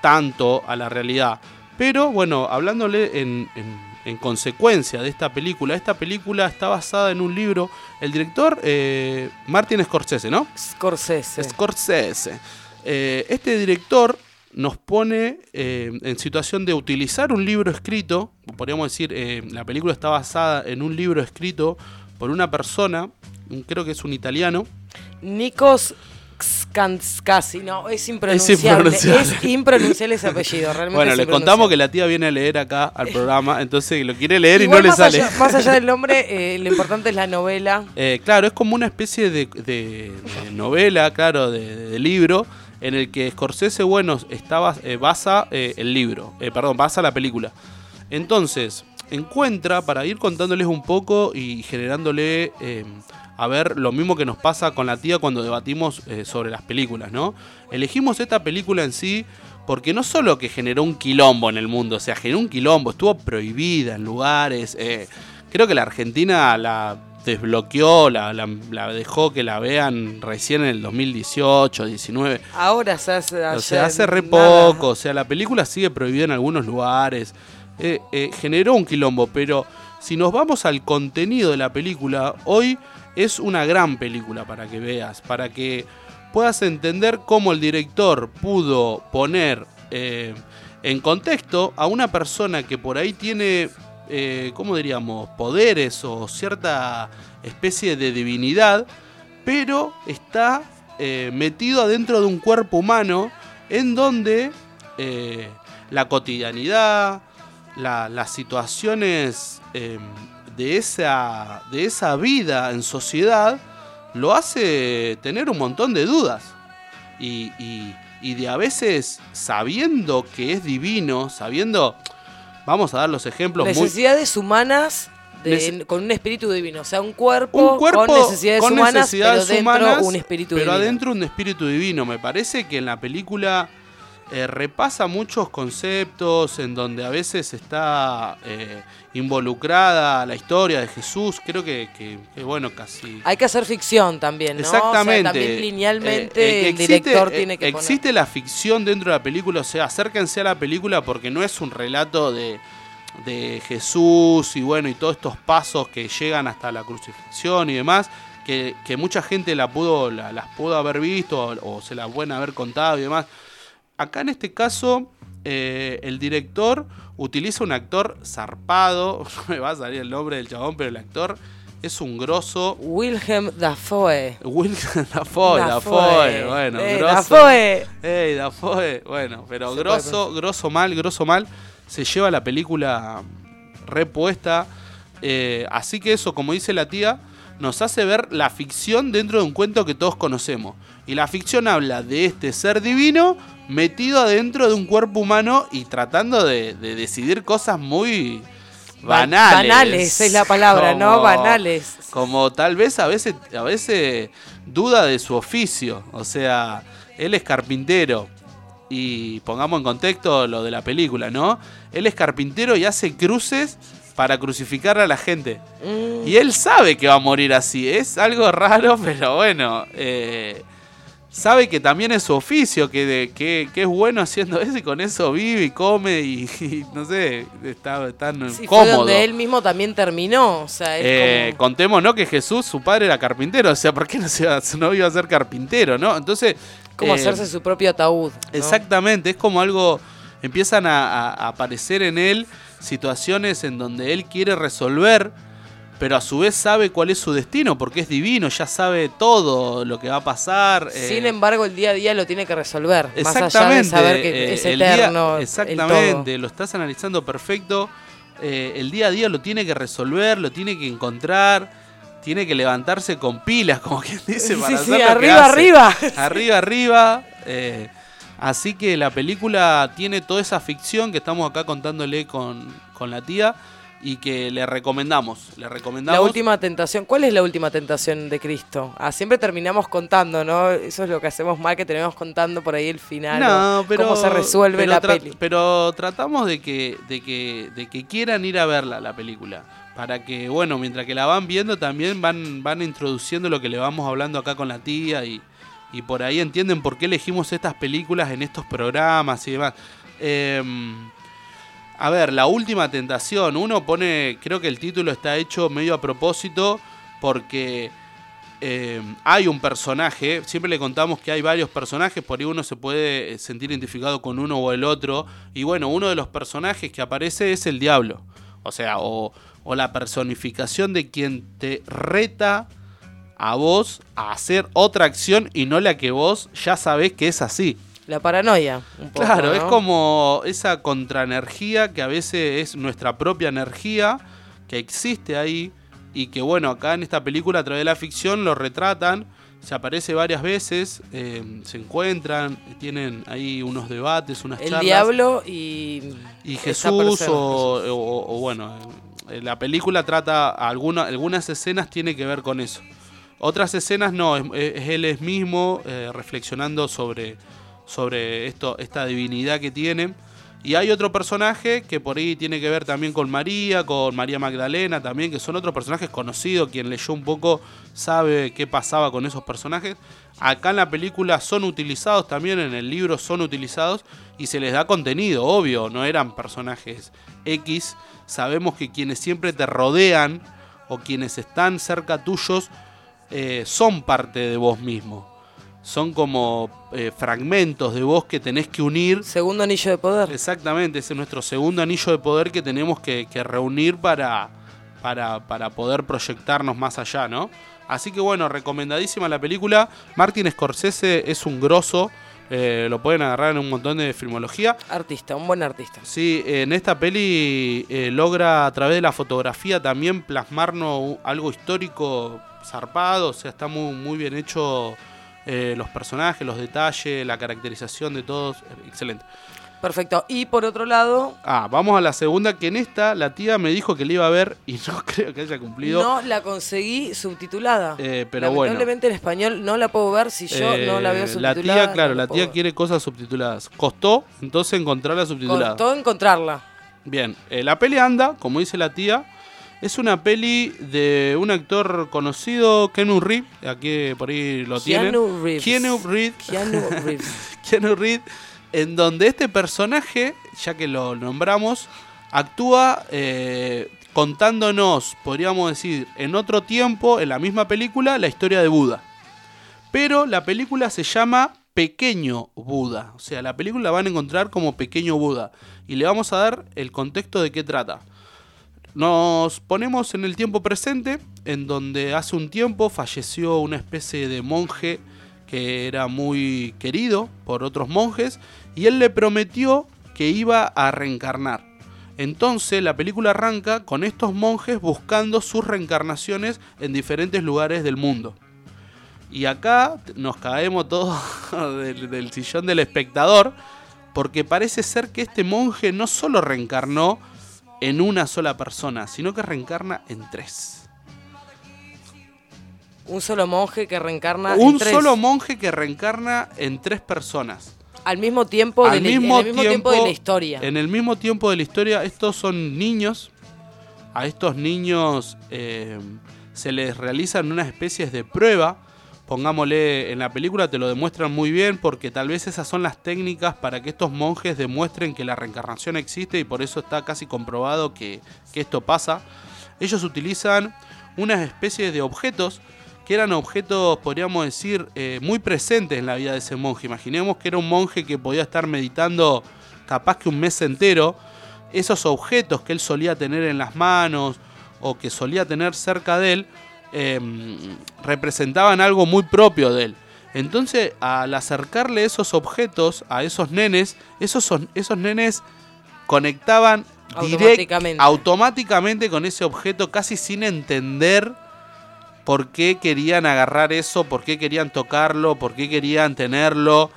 tanto a la realidad. Pero, bueno, hablándole en, en- en consecuencia de esta película, esta película está basada en un libro, el director eh, Martin Scorsese, ¿no? Scorsese. Scorsese. Eh, este director nos pone eh, en situación de utilizar un libro escrito, podríamos decir, eh, la película está basada en un libro escrito por una persona, creo que es un italiano, Nikos Skanskasi, no, es impronunciable. Es impronunciable. impronunciable, ese apellido, realmente Bueno, le contamos que la tía viene a leer acá al programa, entonces lo quiere leer y no le sale. Allá, más allá del nombre, eh, lo importante es la novela. Eh, claro, es como una especie de, de- de novela, claro, de, de libro, en el que Scorsese, bueno, estaba, eh, basa eh, el libro, eh, perdón, basa la película. Entonces, encuentra, para ir contándoles un poco y generándole, a ver, lo mismo que nos pasa con la tía cuando debatimos sobre las películas, ¿no? Elegimos esta película en sí porque no solo que generó un quilombo en el mundo, o sea, generó un quilombo, estuvo prohibida en lugares. creo que la Argentina la desbloqueó, la, la- la dejó que la vean recién en el 2018, 19. Ahora se hace. O sea, hace re nada. poco. O sea, la película sigue prohibida en algunos lugares. Eh, eh, generó un quilombo, pero si nos vamos al contenido de la película, hoy es una gran película para que veas, para que puedas entender cómo el director pudo poner eh, en contexto a una persona que por ahí tiene, eh, ¿cómo diríamos?, poderes o cierta especie de divinidad, pero está eh, metido adentro de un cuerpo humano en donde eh, la cotidianidad, la- las situaciones eh, de, esa, de esa vida en sociedad, lo hace tener un montón de dudas. Y- y de a veces sabiendo que es divino, sabiendo, vamos a dar los ejemplos muy, Necesidades humanas de- con un espíritu divino. O sea, un cuerpo, un cuerpo con necesidades con humanas, necesidades pero dentro humanas, un espíritu pero divino. adentro un espíritu divino. Me parece que en la película eh, repasa muchos conceptos en donde a veces está eh, involucrada la historia de Jesús. Creo que, que- que, bueno, casi... Hay que hacer ficción también, ¿no? Exactamente. O sea, también linealmente Eh, eh, el existe- director eh, tiene que poner. Existe la ficción dentro de la película, o sea, acérquense a la película porque no es un relato de, de Jesús y bueno, y todos estos pasos que llegan hasta la crucifixión y demás, que, que mucha gente la pudo, la- las pudo haber visto o, o se las pueden haber contado y demás. Acá en este caso, eh, el director utiliza un actor zarpado, no me va a salir el nombre del chabón, pero el actor es un grosso. Wilhelm Dafoe. Wilhelm Dafoe, Dafoe, Dafoe. bueno, Eh, grosso. Dafoe. Ey, Dafoe, bueno, pero Se grosso, grosso mal, grosso mal, se lleva la película repuesta. eh, así que eso, como dice la tía, nos hace ver la ficción dentro de un cuento que todos conocemos. Y la ficción habla de este ser divino metido adentro de un cuerpo humano y tratando de, de decidir cosas muy Ba- banales. banales es la palabra, ¿no? Como- Banales. Como tal vez a veces, a veces duda de su oficio. O sea, él es carpintero. Y pongamos en contexto lo de la película, ¿no? Él es carpintero y hace cruces para crucificar a la gente. Mm. Y él sabe que va a morir así. Es algo raro, pero bueno. eh, sabe que también es su oficio, que, de- que, que es bueno haciendo eso y con eso vive y come y, y no sé, está tan Sí, fue cómodo. donde él mismo también terminó. O sea, es Eh, como... Contemos, ¿no? Que Jesús, su padre era carpintero. O sea, ¿por qué no, se iba, no iba a ser carpintero, no? Entonces. como eh, hacerse su propio ataúd. ¿no? Exactamente, es como algo. Empiezan a aparecer en él situaciones en donde él quiere resolver, pero a su vez sabe cuál es su destino, porque es divino, ya sabe todo lo que va a pasar. eh, Sin embargo, el día a día lo tiene que resolver. Más allá de Exactamente. saber que eh, es el día- eterno. el exactamente, lo estás analizando perfecto. eh, el día a día lo tiene que resolver, lo tiene que encontrar, tiene que levantarse con pilas, como quien dice, Sí, para sí, hacer lo que arriba, hace. arriba. Arriba, arriba. así que la película tiene toda esa ficción que estamos acá contándole con, con la tía y que le recomendamos. Le recomendamos. La última tentación. ¿Cuál es la última tentación de Cristo? Ah, siempre terminamos contando, ¿no? Eso es lo que hacemos mal, que terminamos contando por ahí el final. No, pero cómo se resuelve pero la peli. Pero tratamos de que, de que, de que quieran ir a verla la película. Para que, bueno, mientras que la van viendo también van, van introduciendo lo que le vamos hablando acá con la tía y, y por ahí entienden por qué elegimos estas películas en estos programas y demás. Em, a ver, la última tentación. Uno pone, creo que el título está hecho medio a propósito porque eh, hay un personaje, siempre le contamos que hay varios personajes, por ahí uno se puede eh, sentir identificado con uno o el otro. Y bueno, uno de los personajes que aparece es el diablo. O sea, o, o la personificación de quien te reta a vos a hacer otra acción y no la que vos ya sabés que es así. La paranoia. Un poco, Claro, es como esa contraenergía que a veces es nuestra propia energía que existe ahí y que bueno, acá en esta película a través de la ficción lo retratan, se aparece varias veces, eh, se encuentran, tienen ahí unos debates, unas El charlas. diablo y. Y Jesús o, o- o bueno, eh, la película trata alguna, algunas escenas tiene que ver con eso. Otras escenas no, es, es él es mismo eh, reflexionando sobre, sobre esto, esta divinidad que tiene. Y hay otro personaje que por ahí tiene que ver también con María, con María Magdalena también, que son otros personajes conocidos. Quien leyó un poco sabe qué pasaba con esos personajes. Acá en la película son utilizados también, en el libro son utilizados y se les da contenido, obvio, no eran personajes X. Sabemos que quienes siempre te rodean o quienes están cerca tuyos eh, son parte de vos mismo. Son como eh, fragmentos de vos que tenés que unir. Segundo anillo de poder. Exactamente, ese es nuestro segundo anillo de poder que tenemos que, que reunir para, para, para poder proyectarnos más allá, ¿no? Así que bueno, recomendadísima la película. Martin Scorsese es un grosso. eh, lo pueden agarrar en un montón de filmología. Artista, un buen artista. Sí, en esta peli eh, logra a través de la fotografía también plasmarnos algo histórico zarpado, o sea, está muy, muy bien hecho eh, los personajes, los detalles, la caracterización de todos, eh, excelente. Perfecto. Y por otro lado, Ah, vamos a la segunda, que en esta la tía me dijo que le iba a ver y no creo que haya cumplido. no la conseguí subtitulada. Eh, pero bueno. Lamentablemente en español no la puedo ver si yo no la veo subtitulada. La tía, claro, no la tía ver. quiere cosas subtituladas. Costó entonces encontrarla subtitulada. Costó encontrarla. Bien, eh, la peli anda, como dice la tía, es una peli de un actor conocido, Keanu Reeves, aquí por ahí lo. Keanu Reeves. Keanu Reeves. Keanu Reeves. Keanu Reeves, en donde este personaje, ya que lo nombramos, actúa eh, contándonos, podríamos decir, en otro tiempo, en la misma película, la historia de Buda. Pero la película se llama Pequeño Buda. O sea, la película la van a encontrar como Pequeño Buda. Y le vamos a dar el contexto de qué trata. Nos ponemos en el tiempo presente, en donde hace un tiempo falleció una especie de monje que era muy querido por otros monjes, y él le prometió que iba a reencarnar. Entonces la película arranca con estos monjes buscando sus reencarnaciones en diferentes lugares del mundo. Y acá nos caemos todos del, sillón del espectador, porque parece ser que este monje no solo reencarnó en una sola persona, sino que reencarna en tres. Un solo monje que reencarna en Un tres. solo monje que reencarna en tres personas. Al mismo tiempo, Al de la- mismo en el mismo tiempo, de la historia. En el mismo tiempo de la historia, estos son niños. A estos niños eh, se les realizan unas especies de prueba. Pongámosle, en la película te lo demuestran muy bien porque tal vez esas son las técnicas para que estos monjes demuestren que la reencarnación existe y por eso está casi comprobado que, que esto pasa. Ellos utilizan unas especies de objetos que eran objetos, podríamos decir, eh, muy presentes en la vida de ese monje. Imaginemos que era un monje que podía estar meditando capaz que un mes entero. Esos objetos que él solía tener en las manos o que solía tener cerca de él eh, representaban algo muy propio de él. Entonces, al acercarle esos objetos a esos nenes, esos, esos nenes conectaban direct- Automáticamente. automáticamente con ese objeto casi sin entender por qué querían agarrar eso, por qué querían tocarlo, por qué querían tenerlo.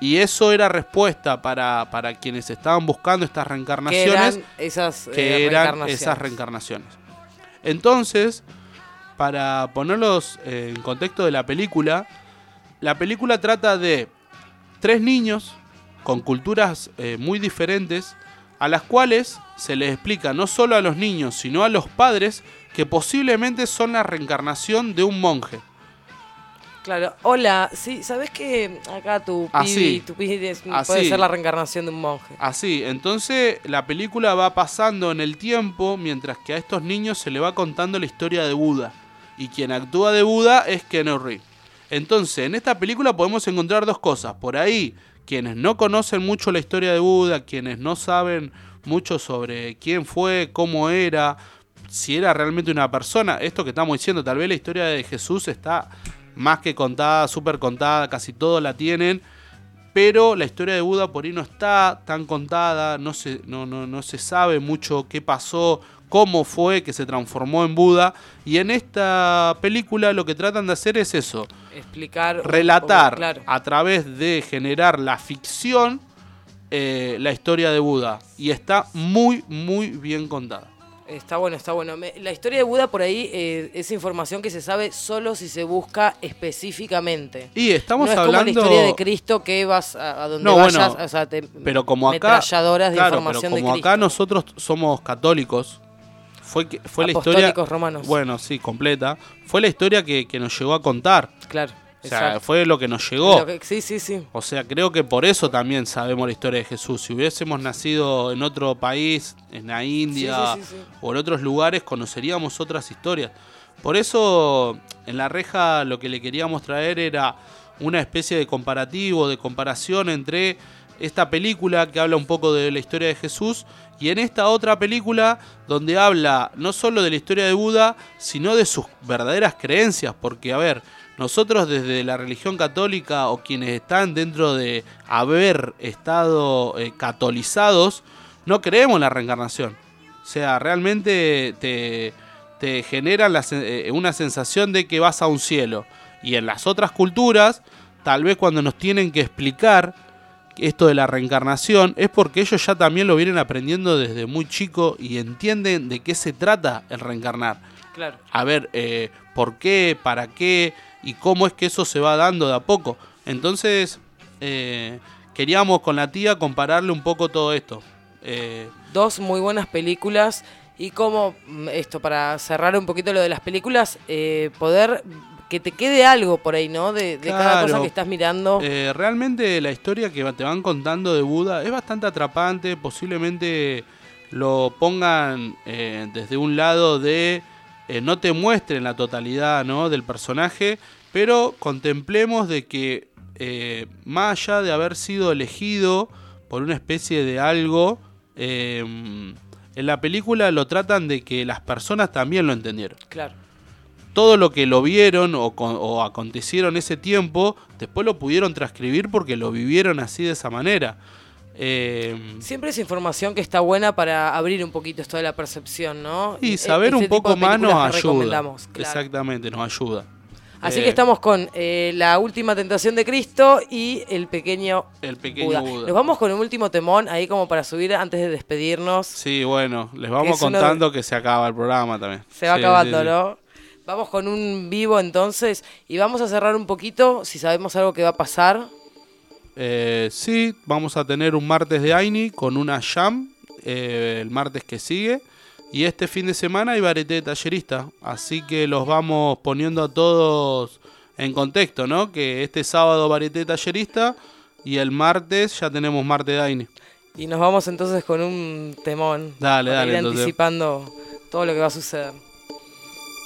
Y eso era respuesta para, para quienes estaban buscando estas que reencarnaciones, eran esas, que eh, eran reencarnaciones. esas reencarnaciones. Entonces, para ponerlos eh, en contexto de la película, la película trata de tres niños con culturas eh, muy diferentes, a las cuales se les explica no solo a los niños, sino a los padres, que posiblemente son la reencarnación de un monje. Claro, hola, sí, ¿sabes que acá tu Así. pibi, tu pibi es- puede ser la reencarnación de un monje? Así, entonces la película va pasando en el tiempo mientras que a estos niños se le va contando la historia de Buda. Y quien actúa de Buda es Keanu Reeves. Entonces, en esta película podemos encontrar dos cosas. Por ahí, quienes no conocen mucho la historia de Buda, quienes no saben mucho sobre quién fue, cómo era, si era realmente una persona. Esto que estamos diciendo, tal vez la historia de Jesús está más que contada, súper contada, casi todo la tienen pero la historia de Buda por ahí no está tan contada, no se, no, no, no se sabe mucho qué pasó, cómo fue que se transformó en Buda, y en esta película lo que tratan de hacer es eso, Explicar. relatar claro. a través de generar la ficción eh, la historia de Buda, y está muy, muy bien contada. Está bueno, está bueno. Me- la historia de Buda por ahí eh, es información que se sabe solo si se busca específicamente. Y estamos no es hablando... como la historia de Cristo que vas a, a donde No, vayas, bueno, o sea, te- pero como acá, metralladoras de claro, información pero como acá nosotros somos católicos, fue fue la historia romanos. Bueno, sí, completa. Fue la historia que, que nos llegó a contar. Claro. O sea, exacto. fue lo que nos llegó. Que- sí, sí, sí. O sea, creo que por eso también sabemos la historia de Jesús. Si hubiésemos nacido en otro país, en la India Sí, sí, sí, sí. o en otros lugares, conoceríamos otras historias. Por eso, en la reja lo que le queríamos traer era una especie de comparativo, de comparación entre esta película que habla un poco de la historia de Jesús y en esta otra película donde habla no solo de la historia de Buda, sino de sus verdaderas creencias. Porque, a ver, nosotros desde la religión católica o quienes están dentro de haber estado eh, catolizados, no creemos en la reencarnación. O sea, realmente te, te genera eh, una sensación de que vas a un cielo. Y en las otras culturas, tal vez cuando nos tienen que explicar esto de la reencarnación, es porque ellos ya también lo vienen aprendiendo desde muy chico y entienden de qué se trata el reencarnar. Claro. A ver, eh, por qué, para qué y cómo es que eso se va dando de a poco. Entonces, eh, queríamos con la tía compararle un poco todo esto. Eh, Dos muy buenas películas y como mm, esto, para cerrar un poquito lo de las películas, poder que te quede algo por ahí, ¿no? De, de cada cosa que estás mirando. Eh, realmente la historia que te van contando de Buda es bastante atrapante. Posiblemente lo pongan eh, desde un lado de eh, no te muestren la totalidad ¿no? del personaje, pero contemplemos de que eh, más allá de haber sido elegido por una especie de algo, en la película lo tratan de que las personas también lo entendieron Claro. Todo lo que lo vieron o, o acontecieron ese tiempo, después lo pudieron transcribir porque lo vivieron así de esa manera. Eh, Siempre es información que está buena para abrir un poquito esto de la percepción, ¿no? y E- saber un poco más nos ayuda. claro. Exactamente, nos ayuda. Así Eh, que estamos con eh, la última tentación de Cristo y el pequeño, El pequeño Buda. Buda. Nos vamos con un último temón ahí como para subir antes de despedirnos. Sí, bueno, les vamos uno contando que se acaba el programa también. Se va Sí, acabando, sí, sí. ¿no? Vamos con un vivo entonces y vamos a cerrar un poquito si sabemos algo que va a pasar. Eh, sí, vamos a tener un martes de Aini con una jam eh, el martes que sigue. Y este fin de semana hay varieté de tallerista. Así que los vamos poniendo a todos en contexto, ¿no? Que este sábado varieté de tallerista y el martes ya tenemos martes de Aini. Y nos vamos entonces con un temón. Dale, para dale, Ir entonces. anticipando todo lo que va a suceder.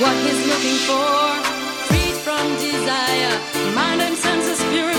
what he's looking for. Freed from desire, mind and senses purified.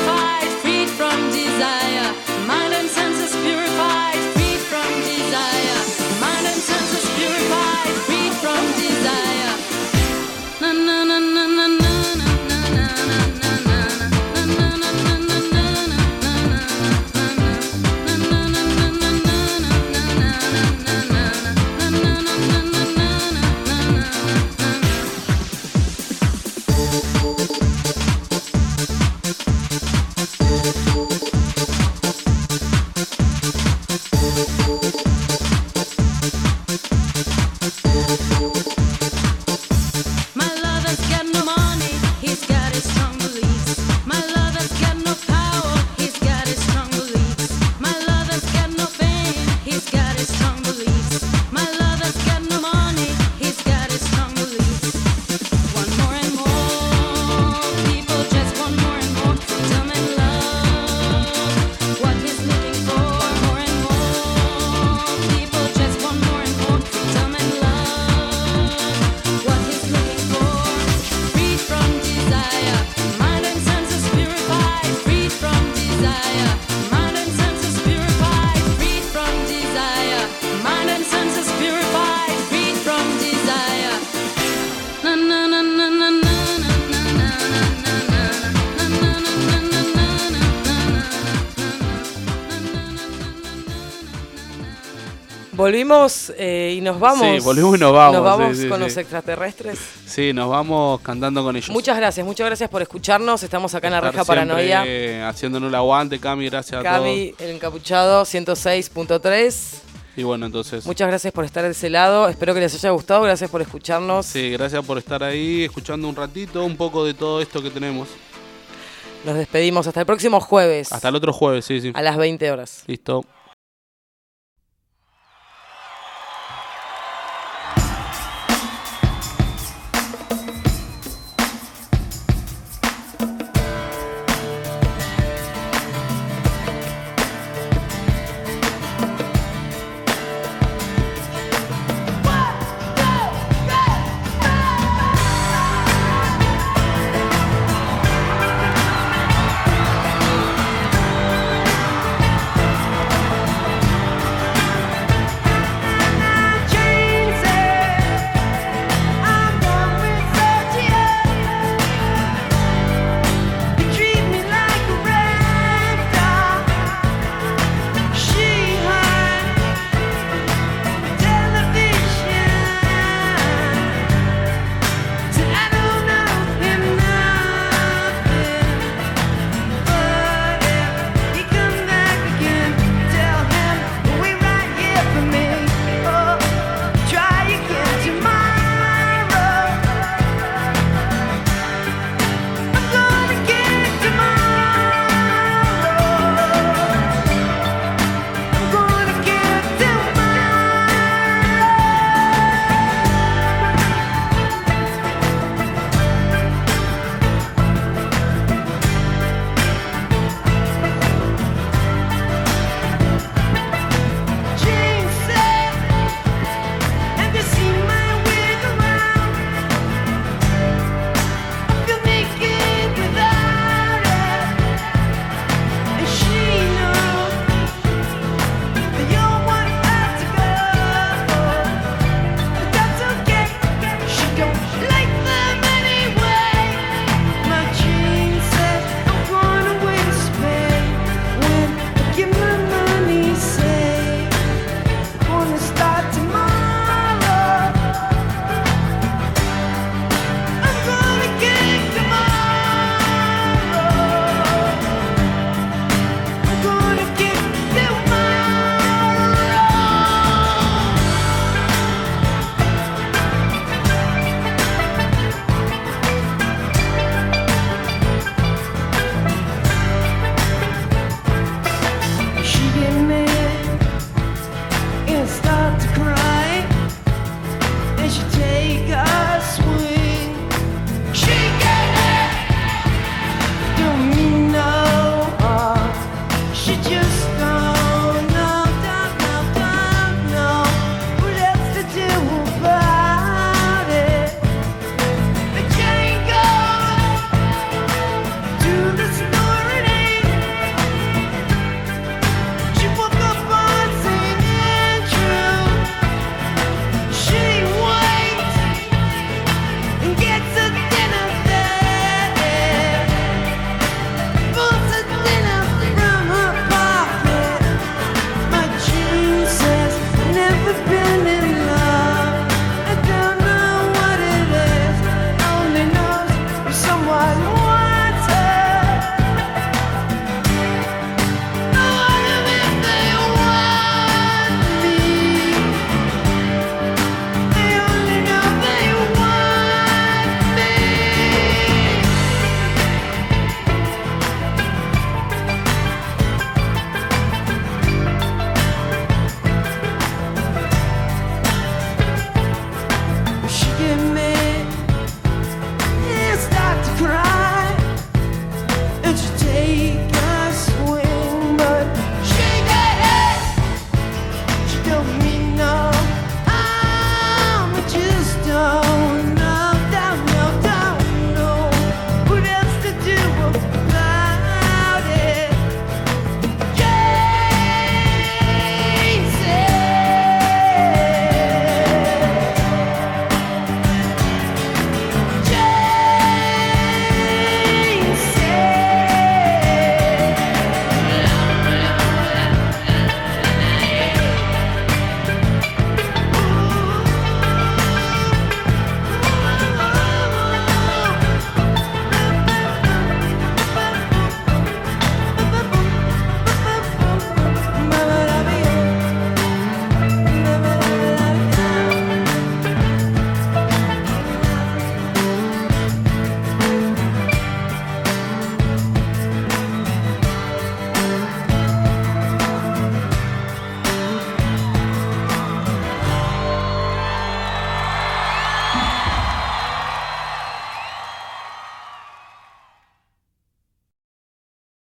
Volvimos eh, y nos vamos. Sí, volvimos y nos vamos, Nos vamos sí, sí, con sí. los extraterrestres. Sí, nos vamos cantando con ellos. Muchas gracias, muchas gracias por escucharnos. Estamos acá en la Reja Paranoia. Haciéndonos el aguante, Cami, gracias a Cami, todos. el encapuchado 106.3. Y bueno, entonces. Muchas gracias por estar de ese lado. Espero que les haya gustado. Gracias por escucharnos. Sí, gracias por estar ahí, escuchando un ratito, un poco de todo esto que tenemos. Nos despedimos hasta el próximo jueves Hasta el otro jueves, sí, sí. a las 20 horas. Listo.